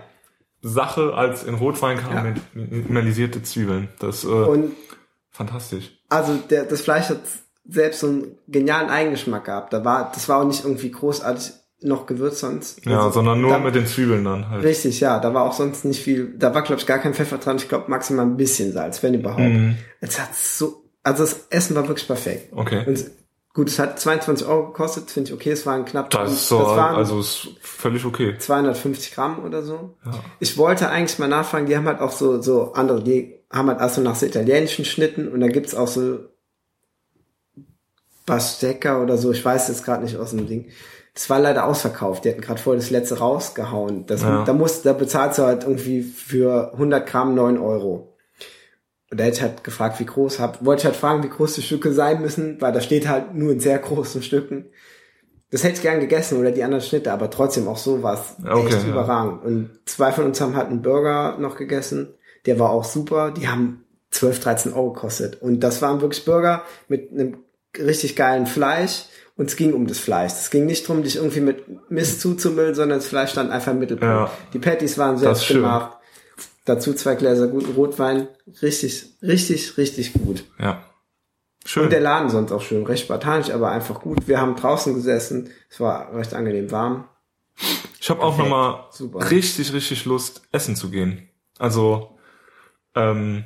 Sache als in Rotwein karamellisierte Zwiebeln. Das äh, Und fantastisch. Also der, das Fleisch hat selbst so einen genialen Eigengeschmack gehabt. Da war, das war auch nicht irgendwie großartig noch gewürzt sonst. Ja, Also, sondern nur da, mit den Zwiebeln dann halt. Richtig, ja. Da war auch sonst nicht viel. Da war, glaube ich, gar kein Pfeffer dran. Ich glaube maximal ein bisschen Salz, wenn überhaupt. Mhm. Es hat so, also das Essen war wirklich perfekt. Okay. Und gut, es hat 22 Euro gekostet, finde ich okay. Es waren knapp, Das ist so, das waren also ist völlig okay. 250 Gramm oder so. Ja. Ich wollte eigentlich mal nachfragen, die haben halt auch so, so andere, die haben halt also nach so italienischen Schnitten und da gibt's auch so Bastecca oder so, ich weiß jetzt gerade nicht aus dem Ding. Das war leider ausverkauft. Die hatten gerade vorher das letzte rausgehauen. Das, Ja. Da musst, da bezahlst du halt irgendwie für 100 Gramm 9 Euro. Und da hätte ich halt gefragt, wie groß hab, wollte ich halt fragen, wie groß die Stücke sein müssen, weil da steht halt nur in sehr großen Stücken. Das hätte ich gern gegessen oder die anderen Schnitte, aber trotzdem auch so was Okay, echt ja. überragend. Und zwei von uns haben halt einen Burger noch gegessen. Der war auch super. Die haben 12, 13 Euro gekostet. Und das waren wirklich Burger mit einem richtig geilen Fleisch. Und es ging um das Fleisch. Es ging nicht darum, dich irgendwie mit Mist zuzumüllen, sondern das Fleisch stand einfach im Mittelpunkt. Ja. Die Patties waren selbst gemacht. Dazu zwei Gläser guten Rotwein. Richtig, richtig, richtig gut. Ja. Schön. Und der Laden sonst auch schön. Recht spartanisch, aber einfach gut. Wir haben draußen gesessen. Es war recht angenehm warm. Ich habe auch nochmal richtig, richtig Lust, essen zu gehen. Also, ähm,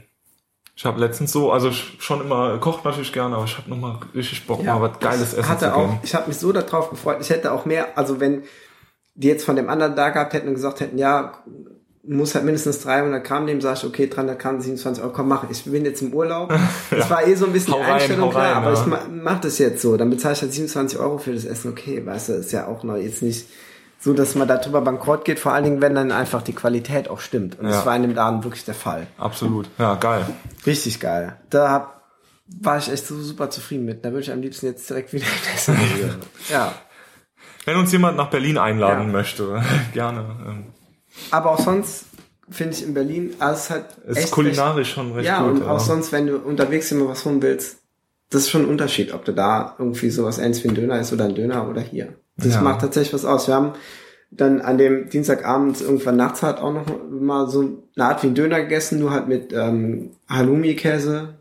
ich habe letztens so, also sch- schon immer gekocht natürlich gerne, aber ich habe nochmal richtig Bock, mal was Geiles essen hatte zu auch, gehen. Ich habe mich so darauf gefreut. Ich hätte auch mehr, also wenn die jetzt von dem anderen da gehabt hätten und gesagt hätten, ja, muss halt mindestens 300 Gramm nehmen, sag ich, okay, 300 Gramm, 27 Euro, komm, mach. Ich bin jetzt im Urlaub. Das war eh so ein bisschen Hau die rein, Einstellung, hau klar, rein, aber ja. ich ma- mach das jetzt so. Dann bezahle ich halt 27 Euro für das Essen, okay, weißt du, ist ja auch noch jetzt nicht so, dass man darüber bankrott geht, vor allen Dingen, wenn dann einfach die Qualität auch stimmt. Und das Ja. war in dem Laden wirklich der Fall. Absolut. Ja, geil. Richtig geil. Da hab, war ich echt so super zufrieden mit. Da würde ich am liebsten jetzt direkt wieder essen. ja. Wenn uns jemand nach Berlin einladen Ja. möchte, gerne. Ähm, Aber auch sonst finde ich in Berlin, also es ist halt ist echt kulinarisch schon recht, Ja, gut. und auch sonst, wenn du unterwegs immer was holen willst, das ist schon ein Unterschied, ob du da irgendwie sowas ähnliches wie ein Döner ist oder ein Döner oder hier. Das Ja. macht tatsächlich was aus. Wir haben dann an dem Dienstagabend irgendwann nachts halt auch noch mal so eine Art wie ein Döner gegessen, nur halt mit ähm, Halloumi-Käse,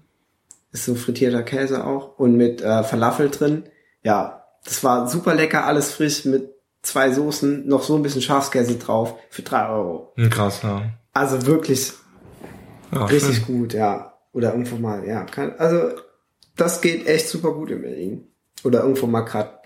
ist so frittierter Käse auch und mit äh, Falafel drin. Ja, das war super lecker, alles frisch mit zwei Soßen, noch so ein bisschen Schafskäse drauf für drei Euro. Hm, Krass, ja. Also wirklich ja richtig schön. gut, ja. Oder irgendwo mal, ja. Kann, also das geht echt super gut in Berlin. Oder irgendwo mal grad,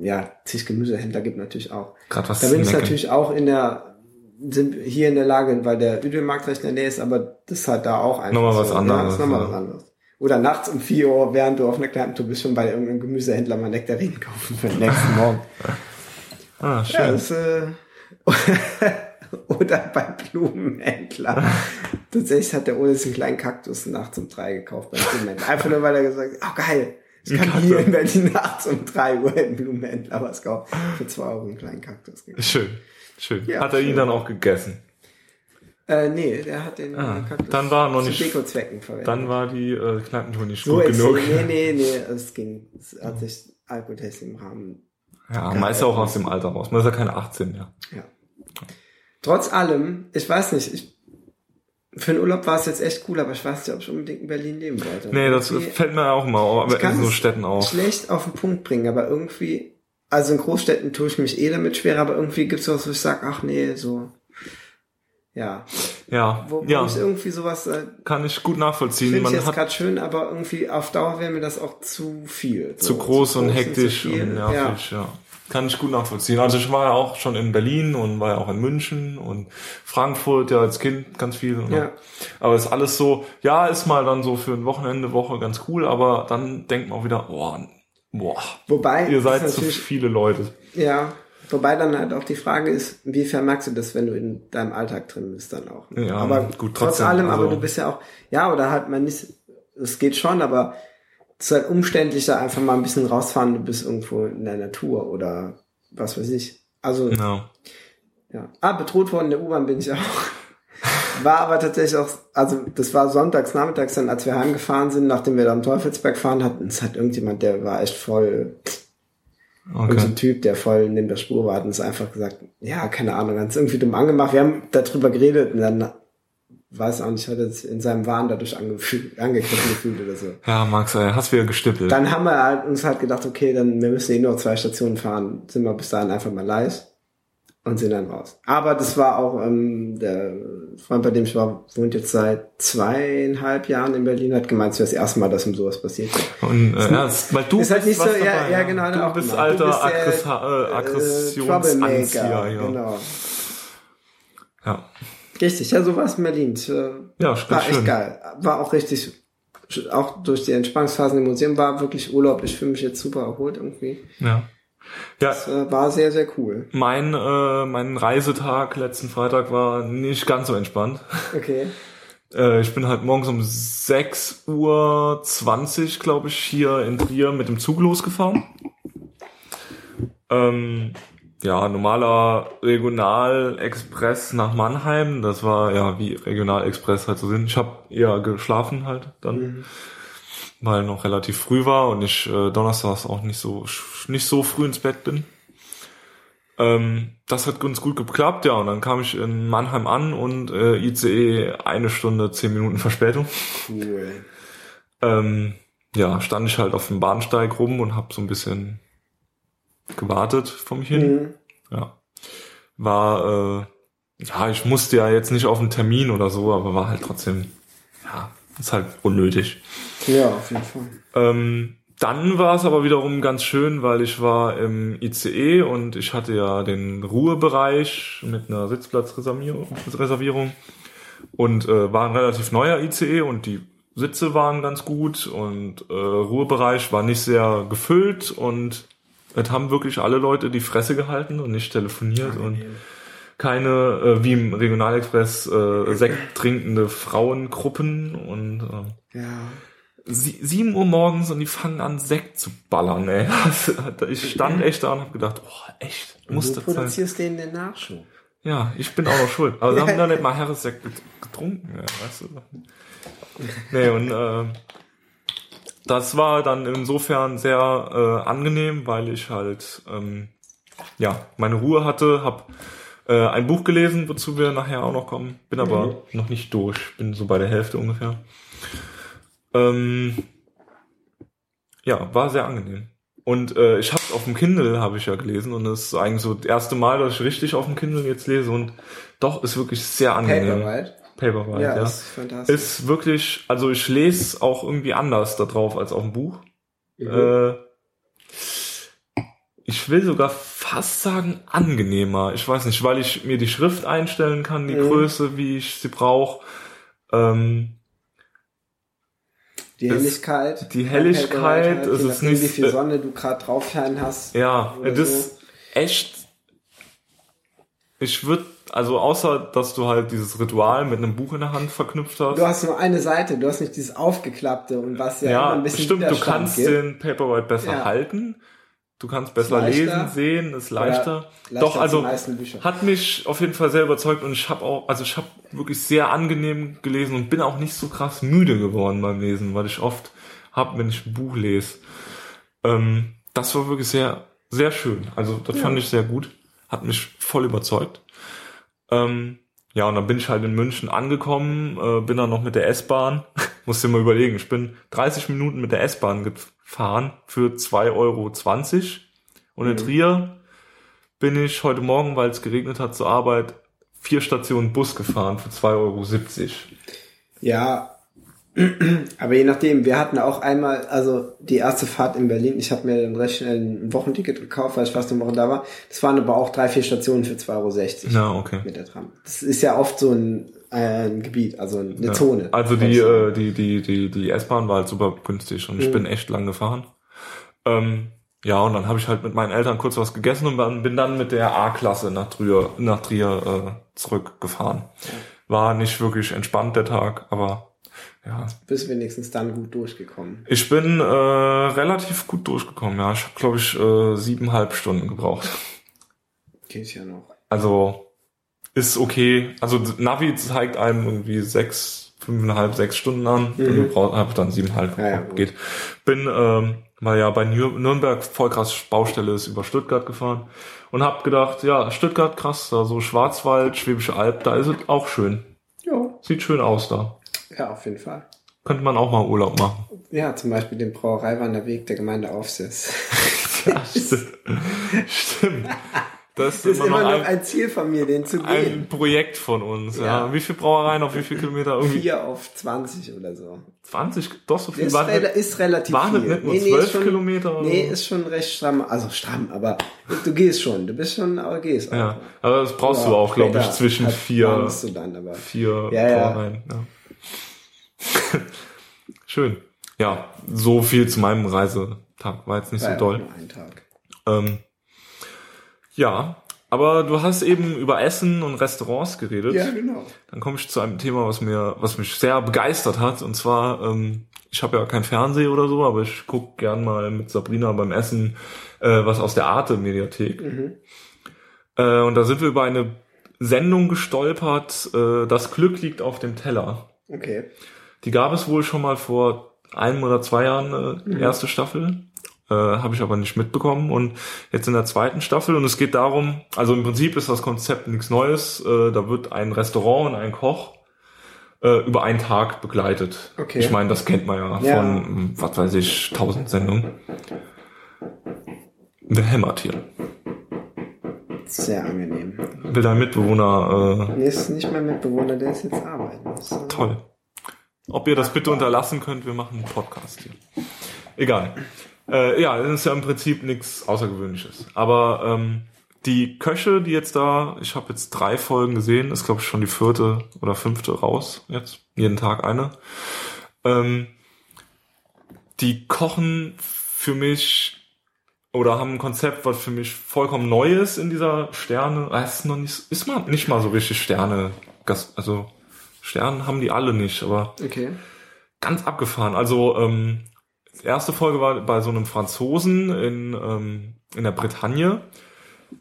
ja, zig Gemüsehändler gibt natürlich auch. Gerade was Da bin ich natürlich auch in der, sind hier in der Lage, weil der Üdelmarkt recht in der Nähe ist, aber das ist halt da auch einfach Nochmal was so, anderes, Ja, ist nochmal ja. was anderes. Oder nachts um 4 Uhr, während du auf einer Kneipentour bist, schon bei irgendeinem Gemüsehändler mal Nektarinen kaufen für den nächsten Morgen. Ah, Ja, schön. das, äh, oder beim Blumenhändler. Tatsächlich hat der Ole einen kleinen Kaktus nachts um drei gekauft beim Blumenhändler. Einfach nur, weil er gesagt hat, oh geil, ich kann Kaktus. hier in Berlin nachts um drei Uhr im Blumenhändler was kaufen. Für zwei Euro einen kleinen Kaktus gekauft. Schön. Schön. Ja, Hat er ihn schön. dann auch gegessen? Äh, nee, der hat den Ah, Kaktus dann war noch nicht- Dekozwecken verwendet. Dann war die äh, Kneipentour nicht so gut genug. Nee, nee, nee, es ging. Es hat sich alkoholtechnisch im Rahmen Ja, man ist ja auch aus dem Alter raus. Man ist ja keine 18, ja. Ja. Trotz allem, ich weiß nicht, ich, für den Urlaub war es jetzt echt cool, aber ich weiß nicht, ob ich unbedingt in Berlin leben wollte. Nee, das Irgendwie fällt mir auch immer Ich in so es Städten auf. schlecht auf den Punkt bringen, aber irgendwie, also in Großstädten tue ich mich eh damit schwer, aber irgendwie gibt's was, wo ich sage, ach nee, so, ja, Ja, wo, wo ja, ich irgendwie sowas, äh, kann ich gut nachvollziehen. finde ich jetzt gerade schön, aber irgendwie auf Dauer wäre mir das auch zu viel. zu so, groß und zu hektisch zu viel. und ja. nervig, ja. Kann ich gut nachvollziehen. Also ich war ja auch schon in Berlin und war ja auch in München und Frankfurt ja als Kind ganz viel. Und Ja. Aber ist alles so, ja, ist mal dann so für ein Wochenende, Woche ganz cool, aber dann denkt man auch wieder, boah, boah, Wobei, ihr seid ist zu viele Leute. Ja, wobei dann halt auch die Frage ist, inwiefern merkst du das, wenn du in deinem Alltag drin bist dann auch. ne? Ja, aber gut, trotz trotzdem, allem, aber also- du bist ja auch, ja, oder halt man nicht, es geht schon, aber ist halt umständlicher, einfach mal ein bisschen rausfahren, du bist irgendwo in der Natur oder was weiß ich. Also, Ja. ja. Ah, bedroht worden in der U-Bahn bin ich auch. War aber tatsächlich auch, also das war sonntags, nachmittags dann, als wir heimgefahren sind, nachdem wir da am Teufelsberg fahren hatten, es hat irgendjemand, der war echt voll, Okay. so ein Typ, der voll neben der Spur war, hat uns einfach gesagt, ja, keine Ahnung, ganz irgendwie dumm angemacht. Wir haben darüber geredet und dann weiß auch nicht, hat er sich in seinem Wahn dadurch angegriffen gefühlt oder so. Ja, Max, ey, hast wieder gestippelt. Dann haben wir halt, uns halt gedacht, okay, dann wir müssen eh nur zwei Stationen fahren, sind wir bis dahin einfach mal leise und sind dann raus. Aber das war auch ähm, der Freund, bei dem ich war, wohnt jetzt seit zweieinhalb Jahren in Berlin, hat gemeint, es wäre das erste Mal, dass ihm sowas passiert. Und, äh, ja, weil du ist halt nicht so, was ja, dabei, ja, genau, Du bist alter Du bist der, Aggress äh, Aggressionsanzieher, Troublemaker, ja. Genau. Richtig, ja, so war es in Berlin. Äh, Ja, war ganz echt schön. geil. War auch richtig, auch durch die Entspannungsphasen im Museum war wirklich Urlaub. Ich fühle mich jetzt super erholt irgendwie. Ja. Ja, Es äh, war sehr, sehr cool. mein, äh, mein Reisetag letzten Freitag war nicht ganz so entspannt. Okay. Äh, ich bin halt morgens um 6.20 Uhr, glaube ich, hier in Trier mit dem Zug losgefahren. Ähm, ja, normaler Regionalexpress nach Mannheim. Das war ja wie Regionalexpress halt so sind. Ich habe eher geschlafen halt dann, weil noch relativ früh war und ich äh, donnerstags auch nicht so nicht so früh ins Bett bin. Ähm, das hat ganz gut geklappt, ja. Und dann kam ich in Mannheim an und äh, ICE eine Stunde, zehn Minuten Verspätung. Cool. Ähm, ja, stand ich halt auf dem Bahnsteig rum und habe so ein bisschen gewartet vor mich hin. Mhm. Ja. War, äh, ja, ich musste ja jetzt nicht auf einen Termin oder so, aber war halt trotzdem, ja, ist halt unnötig. Ja, auf jeden Fall. Ähm, dann war es aber wiederum ganz schön, weil ich war im ICE und ich hatte ja den Ruhebereich mit einer Sitzplatzreservierung Reservierung und äh, war ein relativ neuer ICE und die Sitze waren ganz gut und äh, Ruhebereich war nicht sehr gefüllt und es haben wirklich alle Leute die Fresse gehalten und nicht telefoniert und keine, äh, wie im Regionalexpress, äh, Sekt trinkende Frauengruppen und äh, Ja. sie, 7 Uhr morgens und die fangen an, Sekt zu ballern, ey. Ich stand echt da und hab gedacht, oh, echt, muss du das sein? produzierst denen den Nachschub. Ja, ich bin auch noch schuld. Aber sie haben da nicht mal Herressekt get- getrunken, ja, weißt du. Nee, und äh, das war dann insofern sehr äh, angenehm, weil ich halt ähm, ja meine Ruhe hatte, hab äh, ein Buch gelesen, wozu wir nachher auch noch kommen. Bin aber noch nicht durch, bin so bei der Hälfte ungefähr. Ähm, ja, war sehr angenehm. Und äh, ich habe auf dem Kindle habe ich ja gelesen und das ist eigentlich so das erste Mal, dass ich richtig auf dem Kindle jetzt lese und doch ist wirklich sehr angenehm. Paperwhite. Paperwhite, Ja, ja. ist fantastisch. Ist wirklich, also ich lese auch irgendwie anders da drauf als auf dem Buch. Mhm. Äh, ich will sogar fast sagen angenehmer. Ich weiß nicht, weil ich mir die Schrift einstellen kann, die Mhm. Größe, wie ich sie brauche. Ähm, die Helligkeit. die Helligkeit, es ist nicht- wie viel Sonne du gerade drauf hast. ja, das so. ist echt. Ich würde, also außer, dass du halt dieses Ritual mit einem Buch in der Hand verknüpft hast. Du hast nur eine Seite, du hast nicht dieses aufgeklappte und was ja, immer Ja, ein bisschen stimmt, du Widerstand kannst gibt. den Paperwhite besser Ja. halten. Du kannst besser lesen, sehen, ist leichter. leichter Doch, als also hat mich auf jeden Fall sehr überzeugt und ich habe auch, also ich habe wirklich sehr angenehm gelesen und bin auch nicht so krass müde geworden beim Lesen, weil ich oft hab, wenn ich ein Buch lese. Ähm, das war wirklich sehr, sehr schön. Also das Ja. fand ich sehr gut, hat mich voll überzeugt. Ähm, ja, und dann bin ich halt in München angekommen, äh, bin dann noch mit der S-Bahn. Musst dir mal überlegen, ich bin 30 Minuten mit der S-Bahn gefahren für 2,20 Euro. Und in Mhm. Trier bin ich heute Morgen, weil es geregnet hat, zur Arbeit vier Stationen Bus gefahren für 2,70 Euro. Ja, aber je nachdem, wir hatten auch einmal, also die erste Fahrt in Berlin, ich habe mir dann recht schnell ein Wochenticket gekauft, weil ich fast eine Woche da war. Das waren aber auch drei, vier Stationen für 2,60 Euro Ja, okay. mit der Tram. Das ist ja oft so ein, ein Gebiet, also eine Ja. Zone. Also die, äh, die, die, die, die S-Bahn war halt super günstig und ich Mhm. bin echt lang gefahren. Ähm, ja, und dann habe ich halt mit meinen Eltern kurz was gegessen und dann, bin dann mit der A-Klasse nach Trier, nach Trier äh, zurückgefahren. War nicht wirklich entspannt der Tag, aber ja. Bist wenigstens dann gut durchgekommen. Ich bin äh, relativ gut durchgekommen, ja. Ich habe, glaube ich, äh, siebeneinhalb Stunden gebraucht. Geht ja noch. Also ist okay. Also Navi zeigt einem irgendwie sechs, fünfeinhalb, sechs Stunden an. Mhm. Und ich brauch- hab dann siebeneinhalb Ja, ja. Geht. Bin, ähm, weil ja bei Nür Nürnberg voll krass Baustelle ist über Stuttgart gefahren und hab gedacht, ja, Stuttgart krass, da so Schwarzwald, Schwäbische Alb, da ist es auch schön. Jo. Sieht schön aus da. Ja, auf jeden Fall. Könnte man auch mal Urlaub machen. Ja, zum Beispiel den Brauereiwanderweg der Gemeinde Aufsitz. Ja, stimmt. stimmt. Das ist, Das immer, immer noch ein, ein Ziel von mir, den zu ein gehen. Projekt von uns. Ja. Ja. Wie viel Brauereien auf wie viel Kilometer? Irgendwie 4 auf 20 oder so. 20, doch so viel. Ist, nicht- ist relativ waren viel. nicht nur ist 12 schon, Kilometer Nee, ist schon recht stramm. Also stramm, aber du gehst schon. Du bist schon, aber gehst auch. Ja, aber das brauchst du Ja, auch, glaube ich, zwischen vier, du dann, aber vier ja. Brauereien. Ja. Schön. Ja, so viel zu meinem Reisetag. War jetzt nicht war so doll. nur ein Tag. Ähm, ja, aber du hast eben über Essen und Restaurants geredet. Ja, genau. Dann komme ich zu einem Thema, was mir, was mich sehr begeistert hat. Und zwar, ähm, ich habe ja kein Fernseher oder so, aber ich guck gern mal mit Sabrina beim Essen äh, was aus der Arte-Mediathek. Mhm. Äh, und da sind wir über eine Sendung gestolpert, äh, Das Glück liegt auf dem Teller. Okay. Die gab es wohl schon mal vor einem oder zwei Jahren, äh, die Mhm. erste Staffel. Äh, Habe ich aber nicht mitbekommen. Und jetzt in der zweiten Staffel. Und es geht darum, also im Prinzip ist das Konzept nichts Neues. Äh, da wird ein Restaurant und ein Koch äh, über einen Tag begleitet. Okay. Ich meine, das kennt man ja, Ja. von, was weiß ich, tausend Sendungen. The Hämmert hier. Sehr angenehm. Will dein Mitbewohner äh, Nee, ist nicht mein Mitbewohner, der ist jetzt arbeiten. Ist, äh, Toll. Ob ihr das bitte unterlassen könnt, wir machen einen Podcast hier. Egal. Äh, ja, das ist ja im Prinzip nichts Außergewöhnliches. Aber ähm, die Köche, die jetzt da, ich habe jetzt drei Folgen gesehen, ist glaube ich schon die vierte oder fünfte raus jetzt, jeden Tag eine. Ähm, die kochen für mich oder haben ein Konzept, was für mich vollkommen neu ist in dieser Sterne. Es ist noch nicht, ist mal nicht mal so richtig Sterne. Also Sterne haben die alle nicht, aber Okay. ganz abgefahren. Also ähm, die erste Folge war bei so einem Franzosen in ähm, in der Bretagne.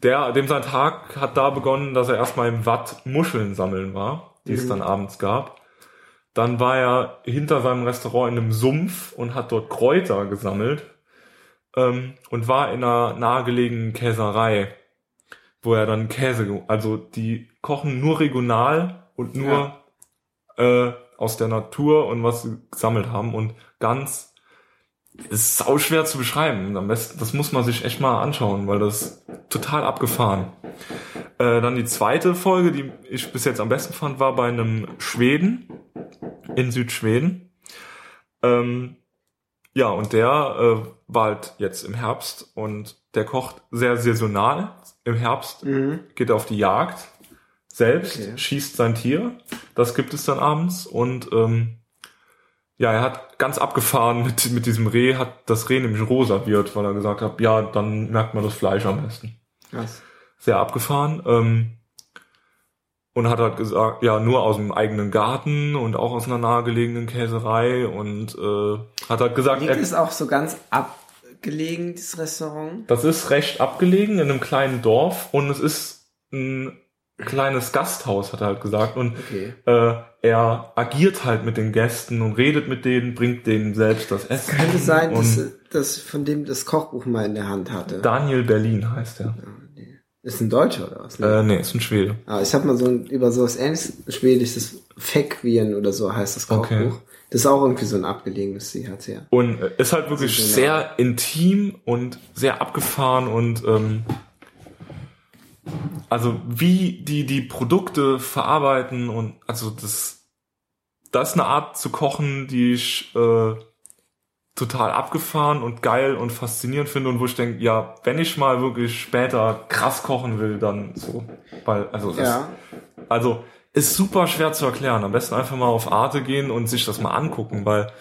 Der, dem sein Tag hat da begonnen, dass er erstmal im Watt Muscheln sammeln war, die es Mhm. dann abends gab. Dann war er hinter seinem Restaurant in einem Sumpf und hat dort Kräuter gesammelt ähm, und war in einer nahegelegenen Käserei, wo er dann Käse, also die kochen nur regional und nur äh, aus der Natur und was sie gesammelt haben und ganz ist sau schwer zu beschreiben. Am besten, das muss man sich echt mal anschauen, weil das total abgefahren. Äh, dann die zweite Folge, die ich bis jetzt am besten fand, war bei einem Schweden in Südschweden. Ähm, ja, und der äh, war halt jetzt im Herbst und der kocht sehr saisonal. Im Herbst Mhm. geht er auf die Jagd selbst, Okay. schießt sein Tier. Das gibt es dann abends und ähm, ja, er hat ganz abgefahren mit, mit diesem Reh, hat das Reh nämlich rosa wird, weil er gesagt hat, ja, dann merkt man das Fleisch am besten. Krass. Sehr abgefahren. Ähm, und hat halt gesagt, ja, nur aus dem eigenen Garten und auch aus einer nahegelegenen Käserei und äh, hat halt gesagt, Liegt er, es auch so ganz abgelegen, dieses Restaurant? das ist recht abgelegen in einem kleinen Dorf und es ist ein kleines Gasthaus, hat er halt gesagt. Und Okay. äh, er agiert halt mit den Gästen und redet mit denen, bringt denen selbst das Essen. Könnte sein, dass, dass von dem das Kochbuch mal in der Hand hatte. Daniel Berlin heißt er. Ist ein Deutscher oder was? Äh, nee, ist ein Schwede. Ah, ich habe mal so ein, über sowas ähnliches schwedisches Fekvien oder so heißt das Kochbuch. Okay. Das ist auch irgendwie so ein abgelegenes CHC. ja. Und äh, ist halt wirklich Saisonal. sehr intim und sehr abgefahren und ähm, also wie die die Produkte verarbeiten und also das das ist eine Art zu kochen, die ich äh, total abgefahren und geil und faszinierend finde und wo ich denke, ja, wenn ich mal wirklich später krass kochen will, dann so, weil also Ja. also ist super schwer zu erklären. Am besten einfach mal auf Arte gehen und sich das mal angucken, weil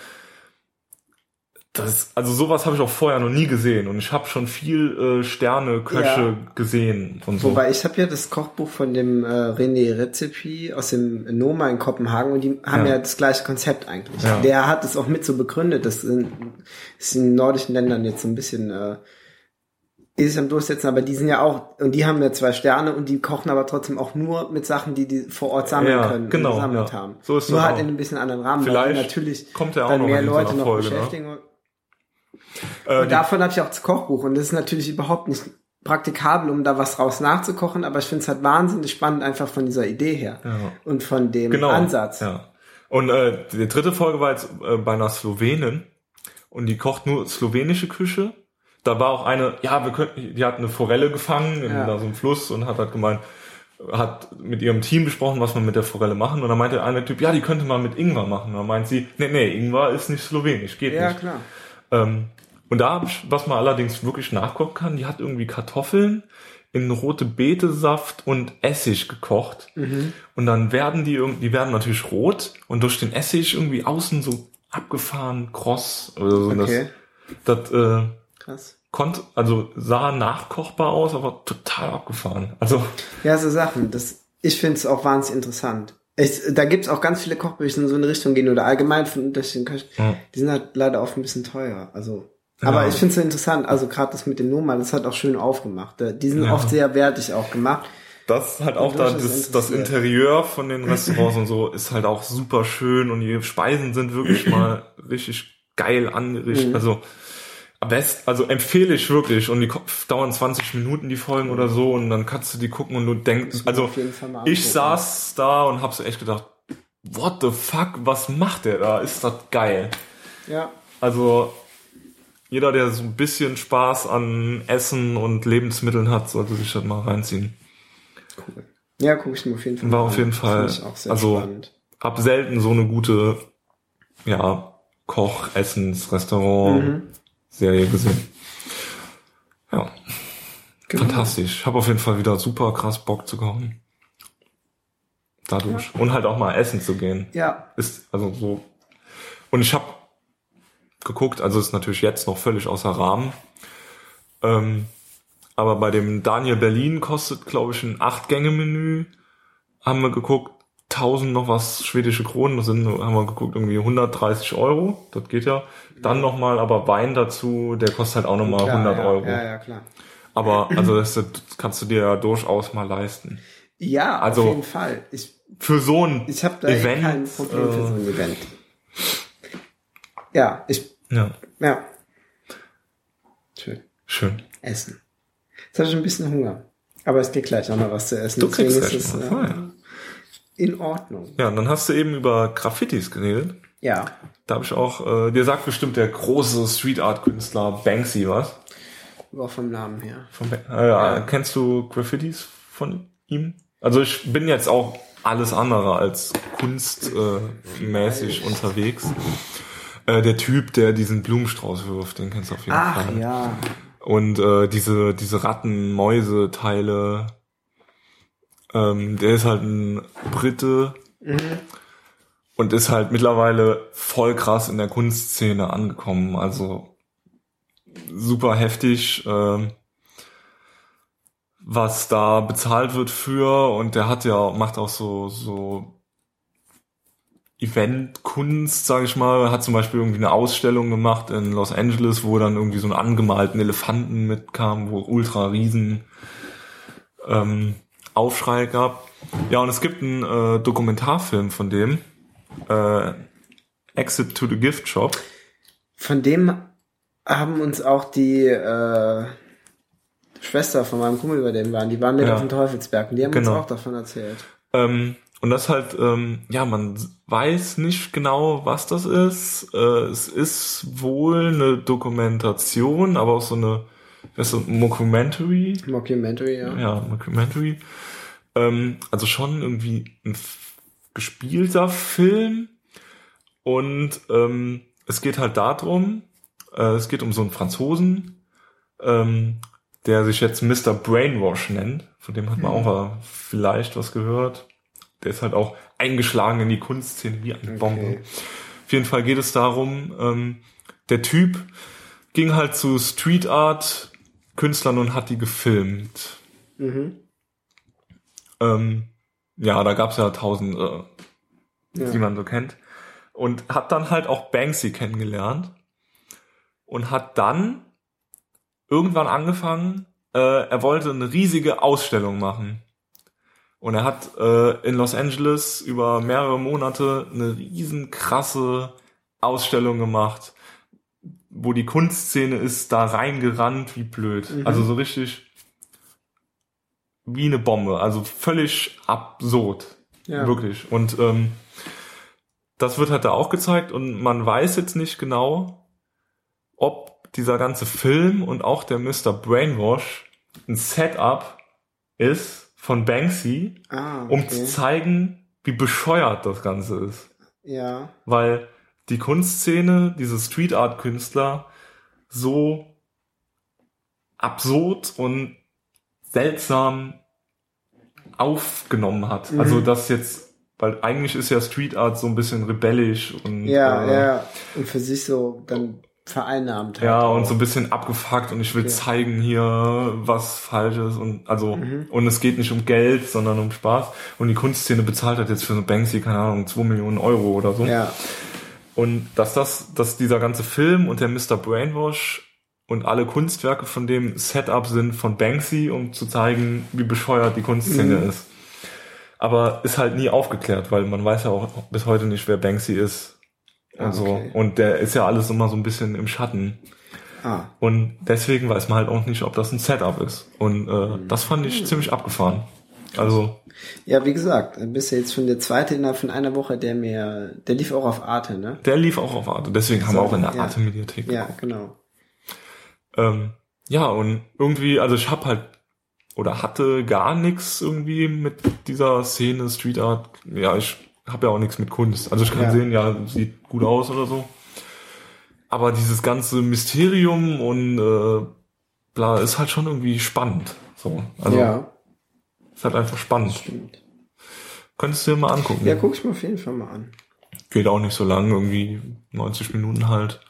das, also sowas habe ich auch vorher noch nie gesehen und ich habe schon viel äh, Sterne, Köche Ja. gesehen und so. Wobei ich habe ja das Kochbuch von dem äh, René Rezepi aus dem Noma in Kopenhagen und die haben Ja. ja, das gleiche Konzept eigentlich. Ja. Der hat es auch mit so begründet, dass in, ist in nordischen Ländern jetzt so ein bisschen äh, ist es am Durchsetzen, aber die sind ja auch, und die haben ja zwei Sterne und die kochen aber trotzdem auch nur mit Sachen, die die vor Ort sammeln Ja, können, und genau, gesammelt haben. So ist nur halt auch. in ein bisschen anderen Rahmen, Vielleicht natürlich kommt er auch dann noch mehr Leute noch Folge, ne? Äh, Und davon habe ich auch das Kochbuch und das ist natürlich überhaupt nicht praktikabel, um da was raus nachzukochen, aber ich finde es halt wahnsinnig spannend einfach von dieser Idee her Ja. und von dem genau, Ansatz. Ja. Und äh, die dritte Folge war jetzt äh, bei einer Slowenin und die kocht nur slowenische Küche. Da war auch eine, ja, wir könnten, die hat eine Forelle gefangen in Ja. da so einem Fluss und hat halt gemeint, hat mit ihrem Team besprochen, was man mit der Forelle machen. Und dann meinte eine Typ, ja, die könnte man mit Ingwer machen. Und dann meint sie, nee, nee, Ingwer ist nicht slowenisch, geht Ja, nicht. klar. Ähm, und da, hab ich, was man allerdings wirklich nachkochen kann, die hat irgendwie Kartoffeln in rote Betesaft und Essig gekocht. Mhm. Und dann werden die irgendwie, die werden natürlich rot und durch den Essig irgendwie außen so abgefahren, kross oder so. Okay, Das, das äh, krass. konnte, also sah nachkochbar aus, aber total abgefahren. Also, Ja, so Sachen. Das, ich finde es auch wahnsinnig interessant. Ich, da gibt's auch ganz viele Kochbücher, die in so eine Richtung gehen oder allgemein von unterschiedlichen Köchen. Ja. Die sind halt leider oft ein bisschen teuer. Also, aber Ja. ich finde es so interessant. Also gerade das mit den Nummern, das hat auch schön aufgemacht. Die sind Ja. oft sehr wertig auch gemacht. das halt auch da, das das. Interieur von den Restaurants und so ist halt auch super schön und die Speisen sind wirklich mal richtig geil angerichtet. Mhm. Also, am besten, also empfehle ich wirklich und die dauern 20 Minuten die Folgen oder so und dann kannst du die gucken und du denkst, also ich saß da und hab so echt gedacht, what the fuck, was macht der da? Ist das geil? Ja. Also jeder, der so ein bisschen Spaß an Essen und Lebensmitteln hat, sollte sich das mal reinziehen. Ja, gucke ich mir auf jeden Fall War mal auf an. jeden Fall, also spannend. hab selten so eine gute, ja, Koch, Essens, Restaurant, Mhm. Serie gesehen. Ja, Genau. fantastisch. Hab auf jeden Fall wieder super krass Bock zu kochen. Dadurch. Und halt auch mal essen zu gehen. Ja, Ist also so. Und ich habe geguckt, also ist natürlich jetzt noch völlig außer Rahmen. Ähm, aber bei dem Daniel Berlin kostet, glaube ich, ein Acht-Gänge-Menü. Haben wir geguckt, 1000 noch was schwedische Kronen, das sind, haben wir geguckt, irgendwie 130 Euro. Das geht ja. Dann nochmal, aber Wein dazu, der kostet halt auch nochmal klar, 100 ja, Euro. Ja, ja, klar. Aber also das, das kannst du dir ja durchaus mal leisten. Ja, Also- auf jeden Fall. Ich, Für so ein ich habe da Event, kein Problem für äh, so ein Event. Ja, ich, ja, ja. Schön. schön. Essen. Jetzt habe ich ein bisschen Hunger. Aber es geht gleich auch noch was zu essen. Du kriegst ist es mal, äh, voll. In Ordnung. Ja, und dann hast du eben über Graffitis geredet. Ja. Da habe ich auch, äh, dir sagt bestimmt der große Street Art Künstler Banksy was. War vom Namen her. Von äh, ja. Kennst du Graffitis von? ihm. Also ich bin jetzt auch alles andere als kunstmäßig äh, unterwegs. Äh, der Typ, der diesen Blumenstrauß wirft, den kennst du auf jeden Ach Fall. ja. Und äh, diese, diese Ratten-Mäuse-Teile, ähm, der ist halt ein Brite. Und ist halt mittlerweile voll krass in der Kunstszene angekommen. Also super heftig, ähm, was da bezahlt wird für. Und der hat ja macht auch so so Eventkunst, sage ich mal, hat zum Beispiel irgendwie eine Ausstellung gemacht in Los Angeles, wo dann irgendwie so einen angemalten Elefanten mitkam, wo ultra riesen ähm, Aufschrei gab. Ja, und es gibt einen äh, Dokumentarfilm von dem, äh, Exit to the Gift Shop. Von dem haben uns auch die äh, Schwester von meinem Kumpel, über den waren, die waren mit Ja. auf dem Teufelsberg und die haben Genau. uns auch davon erzählt. Ähm, und das halt, ähm, ja, man weiß nicht genau, was das ist. Äh, es ist wohl eine Dokumentation, aber auch so eine, weißt du, Mockumentary. Mockumentary, ja. Ja, Mockumentary. Ähm, also schon irgendwie ein gespielter Film. Und ähm, es geht halt darum, äh, es geht um so einen Franzosen, ähm, der sich jetzt Mr. Brainwash nennt. Von dem hat man auch mal vielleicht was gehört. Der ist halt auch eingeschlagen in die Kunstszene wie eine Bombe. Okay. Auf jeden Fall geht es darum, ähm, der Typ ging halt zu Street Art Künstlern und hat die gefilmt. Mhm. Ähm, ja, da gab's ja tausend, äh, Ja. die man so kennt. Und hat dann halt auch Banksy kennengelernt und hat dann irgendwann angefangen, äh, er wollte eine riesige Ausstellung machen. Und er hat äh, in Los Angeles über mehrere Monate eine riesen krasse Ausstellung gemacht, wo die Kunstszene ist da reingerannt wie blöd. Mhm. Also so richtig wie eine Bombe. Also völlig absurd. Ja. Wirklich. Und ähm, das wird halt da auch gezeigt und man weiß jetzt nicht genau, ob dieser ganze Film und auch der Mr. Brainwash ein Setup ist von Banksy, Ah, um okay. zu zeigen, wie bescheuert das Ganze ist. Ja. Weil die Kunstszene, diese Street Art Künstler so absurd und seltsam aufgenommen hat. Mhm. Also das jetzt, weil eigentlich ist ja Street Art so ein bisschen rebellisch und Ja, äh, ja. Und für sich so dann vereinnahmt hat. ja, auch. und so ein bisschen abgefuckt und ich will Okay. zeigen hier, was falsch ist und also Mhm. und es geht nicht um Geld, sondern um Spaß und die Kunstszene bezahlt hat jetzt für so Banksy keine Ahnung 2 Millionen Euro oder so Ja. Und dass das, dass dieser ganze Film und der Mr. Brainwash und alle Kunstwerke von dem Setup sind von Banksy, um zu zeigen, wie bescheuert die Kunstszene Mhm. ist. Aber ist halt nie aufgeklärt, weil man weiß ja auch bis heute nicht, wer Banksy ist. Und Ah, so. okay. Und der ist ja alles immer so ein bisschen im Schatten. Ah. Und deswegen weiß man halt auch nicht, ob das ein Setup ist. Und äh, Mhm. das fand ich ziemlich abgefahren. Also, Ja, wie gesagt, bist ja jetzt schon der zweite innerhalb von einer Woche, der mir, der lief auch auf Arte, ne? der lief auch auf Arte. Deswegen haben wir auch in der ja. Arte-Mediathek Ja, genau. Ähm, ja, und irgendwie, also ich hab halt oder hatte gar nichts irgendwie mit dieser Szene Street Art. Ja, ich habe ja auch nichts mit Kunst. Also ich kann Ja. sehen, ja, sieht gut aus oder so. Aber dieses ganze Mysterium und äh, bla ist halt schon irgendwie spannend. So, also ja, ist halt einfach spannend. stimmt. Könntest du dir mal angucken. Ja, guck ich mir auf jeden Fall mal an. Geht auch nicht so lang, irgendwie 90 Minuten halt.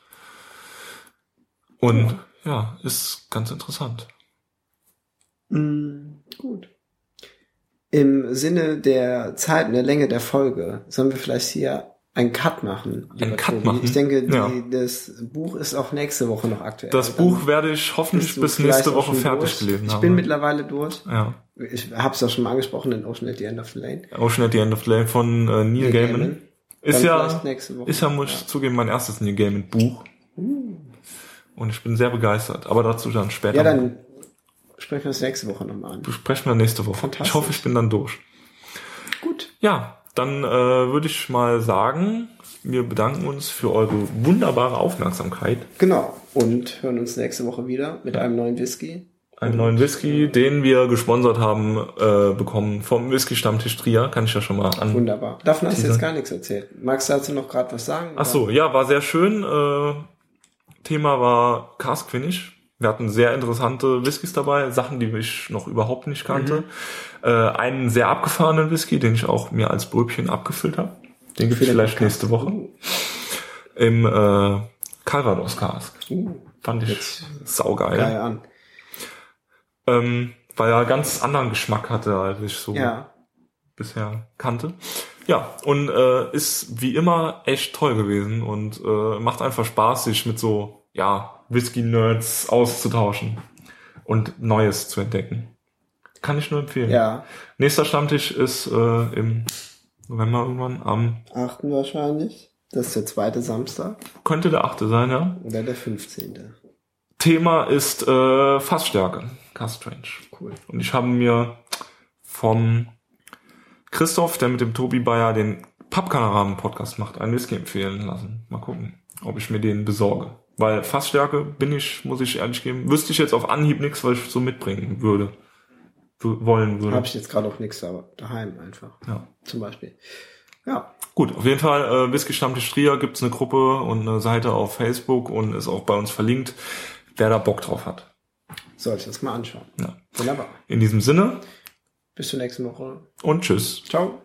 Und ja, ist ganz interessant. Mm, gut. Im Sinne der Zeit und der Länge der Folge sollen wir vielleicht hier einen Cut machen. lieber Cut Tobi. machen? Ich denke, die, Ja. das Buch ist auch nächste Woche noch aktuell. Das Dann Buch werde ich hoffentlich bis nächste Woche fertig durch. gelesen Ich haben. bin mittlerweile durch. ja. Ich habe es ja schon mal angesprochen in Ocean at the End of the Lane. Ocean at the End of the Lane von äh, Neil Neil Gaiman. Gaiman. Ist ja, ist ja, muss ich zugeben, mein erstes Neil Gaiman Buch. Und ich bin sehr begeistert. Aber dazu dann später. Ja, dann sprechen wir uns nächste Woche nochmal an. besprechen wir nächste Woche. Fantastisch. Ich hoffe, ich bin dann durch. Gut. Ja, dann äh, würde ich mal sagen, wir bedanken uns für eure wunderbare Aufmerksamkeit. Genau. Und hören uns nächste Woche wieder mit einem neuen Whisky. Einen neuen Whisky, den wir gesponsert haben, äh, bekommen vom Whisky Stammtisch Trier. Kann ich ja schon mal an. Wunderbar. Davon hast du jetzt gar nichts erzählt. Magst du dazu noch gerade was sagen? Ach so, ja, war sehr schön. Äh, Thema war Cask Finish. Wir hatten sehr interessante Whiskys dabei, Sachen, die ich noch überhaupt nicht kannte. Äh, einen sehr abgefahrenen Whisky, den ich auch mir als Bröbchen abgefüllt habe. Den gibt's vielleicht Podcast. nächste Woche. Uh, Im äh, Calvados Cask. uh, Fand ich Jetzt saugeil. geil an. Ähm, weil er ganz anderen Geschmack hatte, als ich so Ja. bisher kannte. Ja, und äh, ist wie immer echt toll gewesen und äh, macht einfach Spaß, sich mit so ja Whisky-Nerds auszutauschen und Neues zu entdecken. Kann ich nur empfehlen. Ja. Nächster Stammtisch ist äh, im November irgendwann am Achten wahrscheinlich. Das ist der zweite Samstag. könnte der achte sein, ja. Oder der 15. Thema ist äh, Fassstärke, Cast Strange. Cool. Und ich habe mir vom Christoph, der mit dem Tobi Bayer den Pappkameraden-Podcast macht, einen Whisky empfehlen lassen. Mal gucken, ob ich mir den besorge. Weil Fassstärke bin ich, muss ich ehrlich geben, wüsste ich jetzt auf Anhieb nichts, was ich so mitbringen würde. Wollen würde. Habe ich jetzt gerade auch nichts, aber daheim einfach. Ja. Zum Beispiel. Ja. Gut, auf jeden Fall, äh, Whisky Stammtisch Trier gibt's eine Gruppe und eine Seite auf Facebook und ist auch bei uns verlinkt, wer da Bock drauf hat. Soll ich das mal anschauen. Ja. Wunderbar. In diesem Sinne Bis zur nächsten Woche. und tschüss. Ciao.